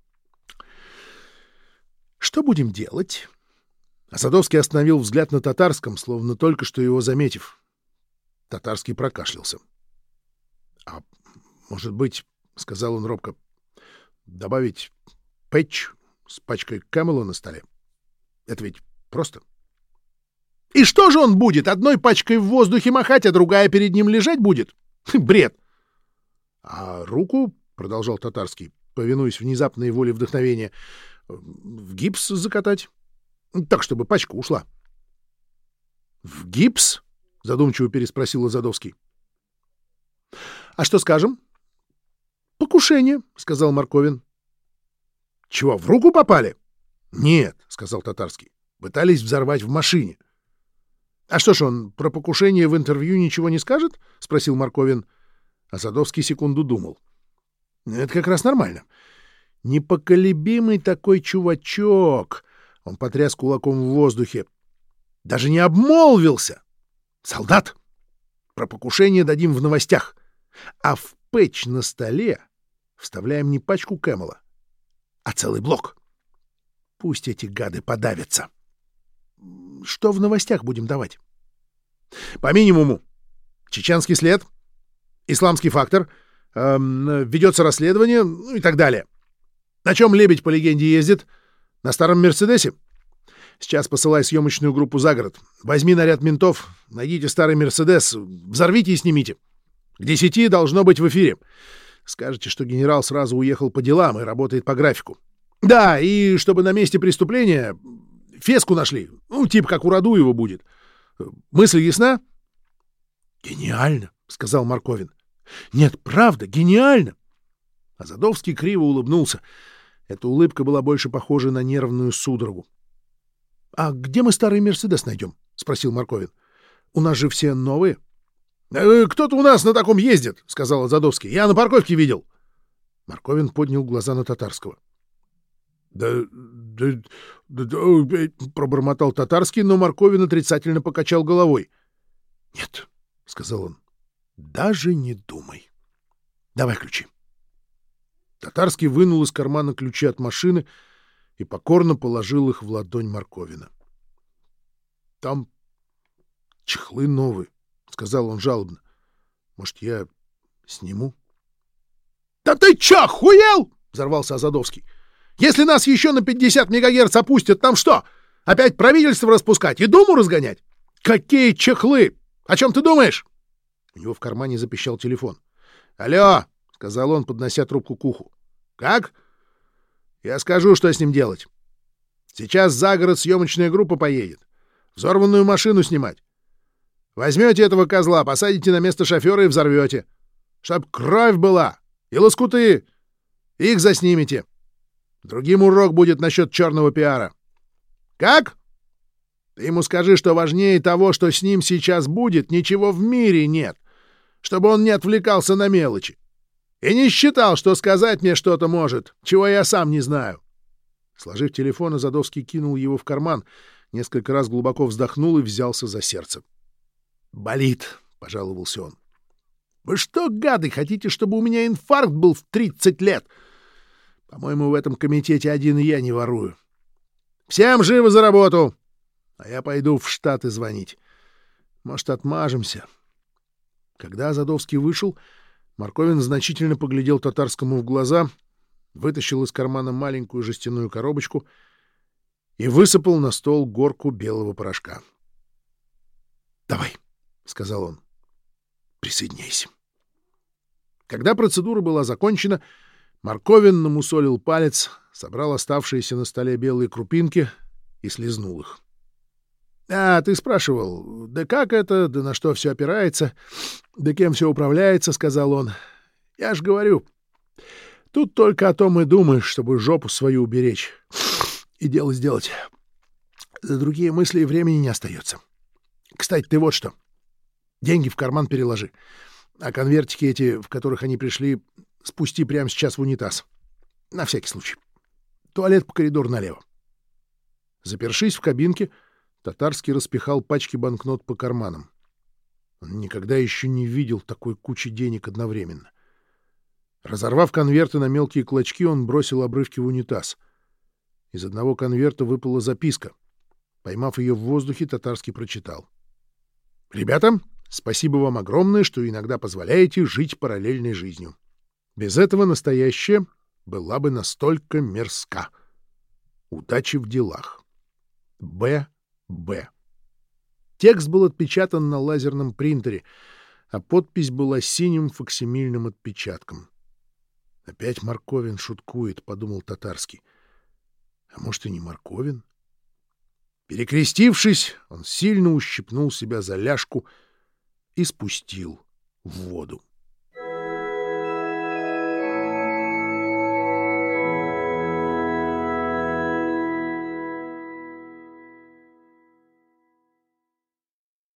Что будем делать? Осадовский остановил взгляд на татарском, словно только что его заметив. Татарский прокашлялся. — А может быть, — сказал он робко, — добавить пэтч с пачкой Кэмела на столе? Это ведь просто. — И что же он будет? Одной пачкой в воздухе махать, а другая перед ним лежать будет? Бред! — А руку, — продолжал Татарский, повинуясь внезапной воле вдохновения, — в гипс закатать. Так, чтобы пачка ушла. — В гипс? — задумчиво переспросил Лазадовский. — А что скажем? — Покушение, — сказал Марковин. — Чего, в руку попали? — Нет, — сказал Татарский. — Пытались взорвать в машине. — А что ж, он про покушение в интервью ничего не скажет? — спросил Марковин. А Садовский секунду думал. — Это как раз нормально. — Непоколебимый такой чувачок. Он потряс кулаком в воздухе. Даже не обмолвился. Солдат! Про покушение дадим в новостях. А в пэтч на столе вставляем не пачку Кэмела, а целый блок. Пусть эти гады подавятся. Что в новостях будем давать? По минимуму. Чеченский след, исламский фактор, эм, ведется расследование ну и так далее. На чем лебедь, по легенде, ездит? На старом Мерседесе? Сейчас посылай съемочную группу за город. Возьми наряд ментов, найдите старый Мерседес, взорвите и снимите. К десяти должно быть в эфире. Скажете, что генерал сразу уехал по делам и работает по графику. Да, и чтобы на месте преступления феску нашли. Ну, типа как у Радуева будет. Мысль ясна? — Гениально, — сказал Марковин. — Нет, правда, гениально. А Задовский криво улыбнулся. Эта улыбка была больше похожа на нервную судорогу. — А где мы старый «Мерседес» найдем? — спросил Марковин. — У нас же все новые. «Э, — Кто-то у нас на таком ездит, — сказал Задовский. — Я на парковке видел. Марковин поднял глаза на Татарского. — Да, да, да, да э, — пробормотал Татарский, но Марковин отрицательно покачал головой. — Нет, — сказал он, — даже не думай. Давай ключи. Татарский вынул из кармана ключи от машины и покорно положил их в ладонь Марковина. — Там чехлы новые, — сказал он жалобно. — Может, я сниму? — Да ты чё, хуел? — взорвался Азадовский. — Если нас еще на 50 мегагерц опустят, там что, опять правительство распускать и Думу разгонять? Какие чехлы? О чем ты думаешь? У него в кармане запищал телефон. — Алло! — сказал он, поднося трубку к уху. — Как? — Я скажу, что с ним делать. Сейчас за город съемочная группа поедет. Взорванную машину снимать. Возьмете этого козла, посадите на место шофера и взорвете. Чтоб кровь была и лоскуты. Их заснимете. Другим урок будет насчет черного пиара. Как? Ты ему скажи, что важнее того, что с ним сейчас будет, ничего в мире нет. Чтобы он не отвлекался на мелочи. И не считал, что сказать мне что-то может, чего я сам не знаю. Сложив телефон, Задовский кинул его в карман, несколько раз глубоко вздохнул и взялся за сердце. «Болит», — пожаловался он. «Вы что, гады, хотите, чтобы у меня инфаркт был в 30 лет? По-моему, в этом комитете один я не ворую. Всем живо за работу! А я пойду в Штаты звонить. Может, отмажемся». Когда Задовский вышел, Марковин значительно поглядел татарскому в глаза, вытащил из кармана маленькую жестяную коробочку и высыпал на стол горку белого порошка. «Давай», — сказал он. «Присоединяйся». Когда процедура была закончена, Марковин намусолил палец, собрал оставшиеся на столе белые крупинки и слезнул их. — А, ты спрашивал, да как это, да на что все опирается, да кем все управляется, — сказал он. — Я ж говорю, тут только о том и думаешь, чтобы жопу свою уберечь и дело сделать. За другие мысли и времени не остается. Кстати, ты вот что. Деньги в карман переложи. А конвертики эти, в которых они пришли, спусти прямо сейчас в унитаз. На всякий случай. Туалет по коридору налево. Запершись в кабинке, Татарский распихал пачки банкнот по карманам. Он никогда еще не видел такой кучи денег одновременно. Разорвав конверты на мелкие клочки, он бросил обрывки в унитаз. Из одного конверта выпала записка. Поймав ее в воздухе, Татарский прочитал. «Ребята, Спасибо вам огромное, что иногда позволяете жить параллельной жизнью. Без этого настоящее была бы настолько мерзка. Удачи в делах. Б. Б. Текст был отпечатан на лазерном принтере, а подпись была синим факсимильным отпечатком. «Опять Марковин шуткует», — подумал Татарский. «А может, и не Марковин?» Перекрестившись, он сильно ущипнул себя за ляжку — и спустил в воду.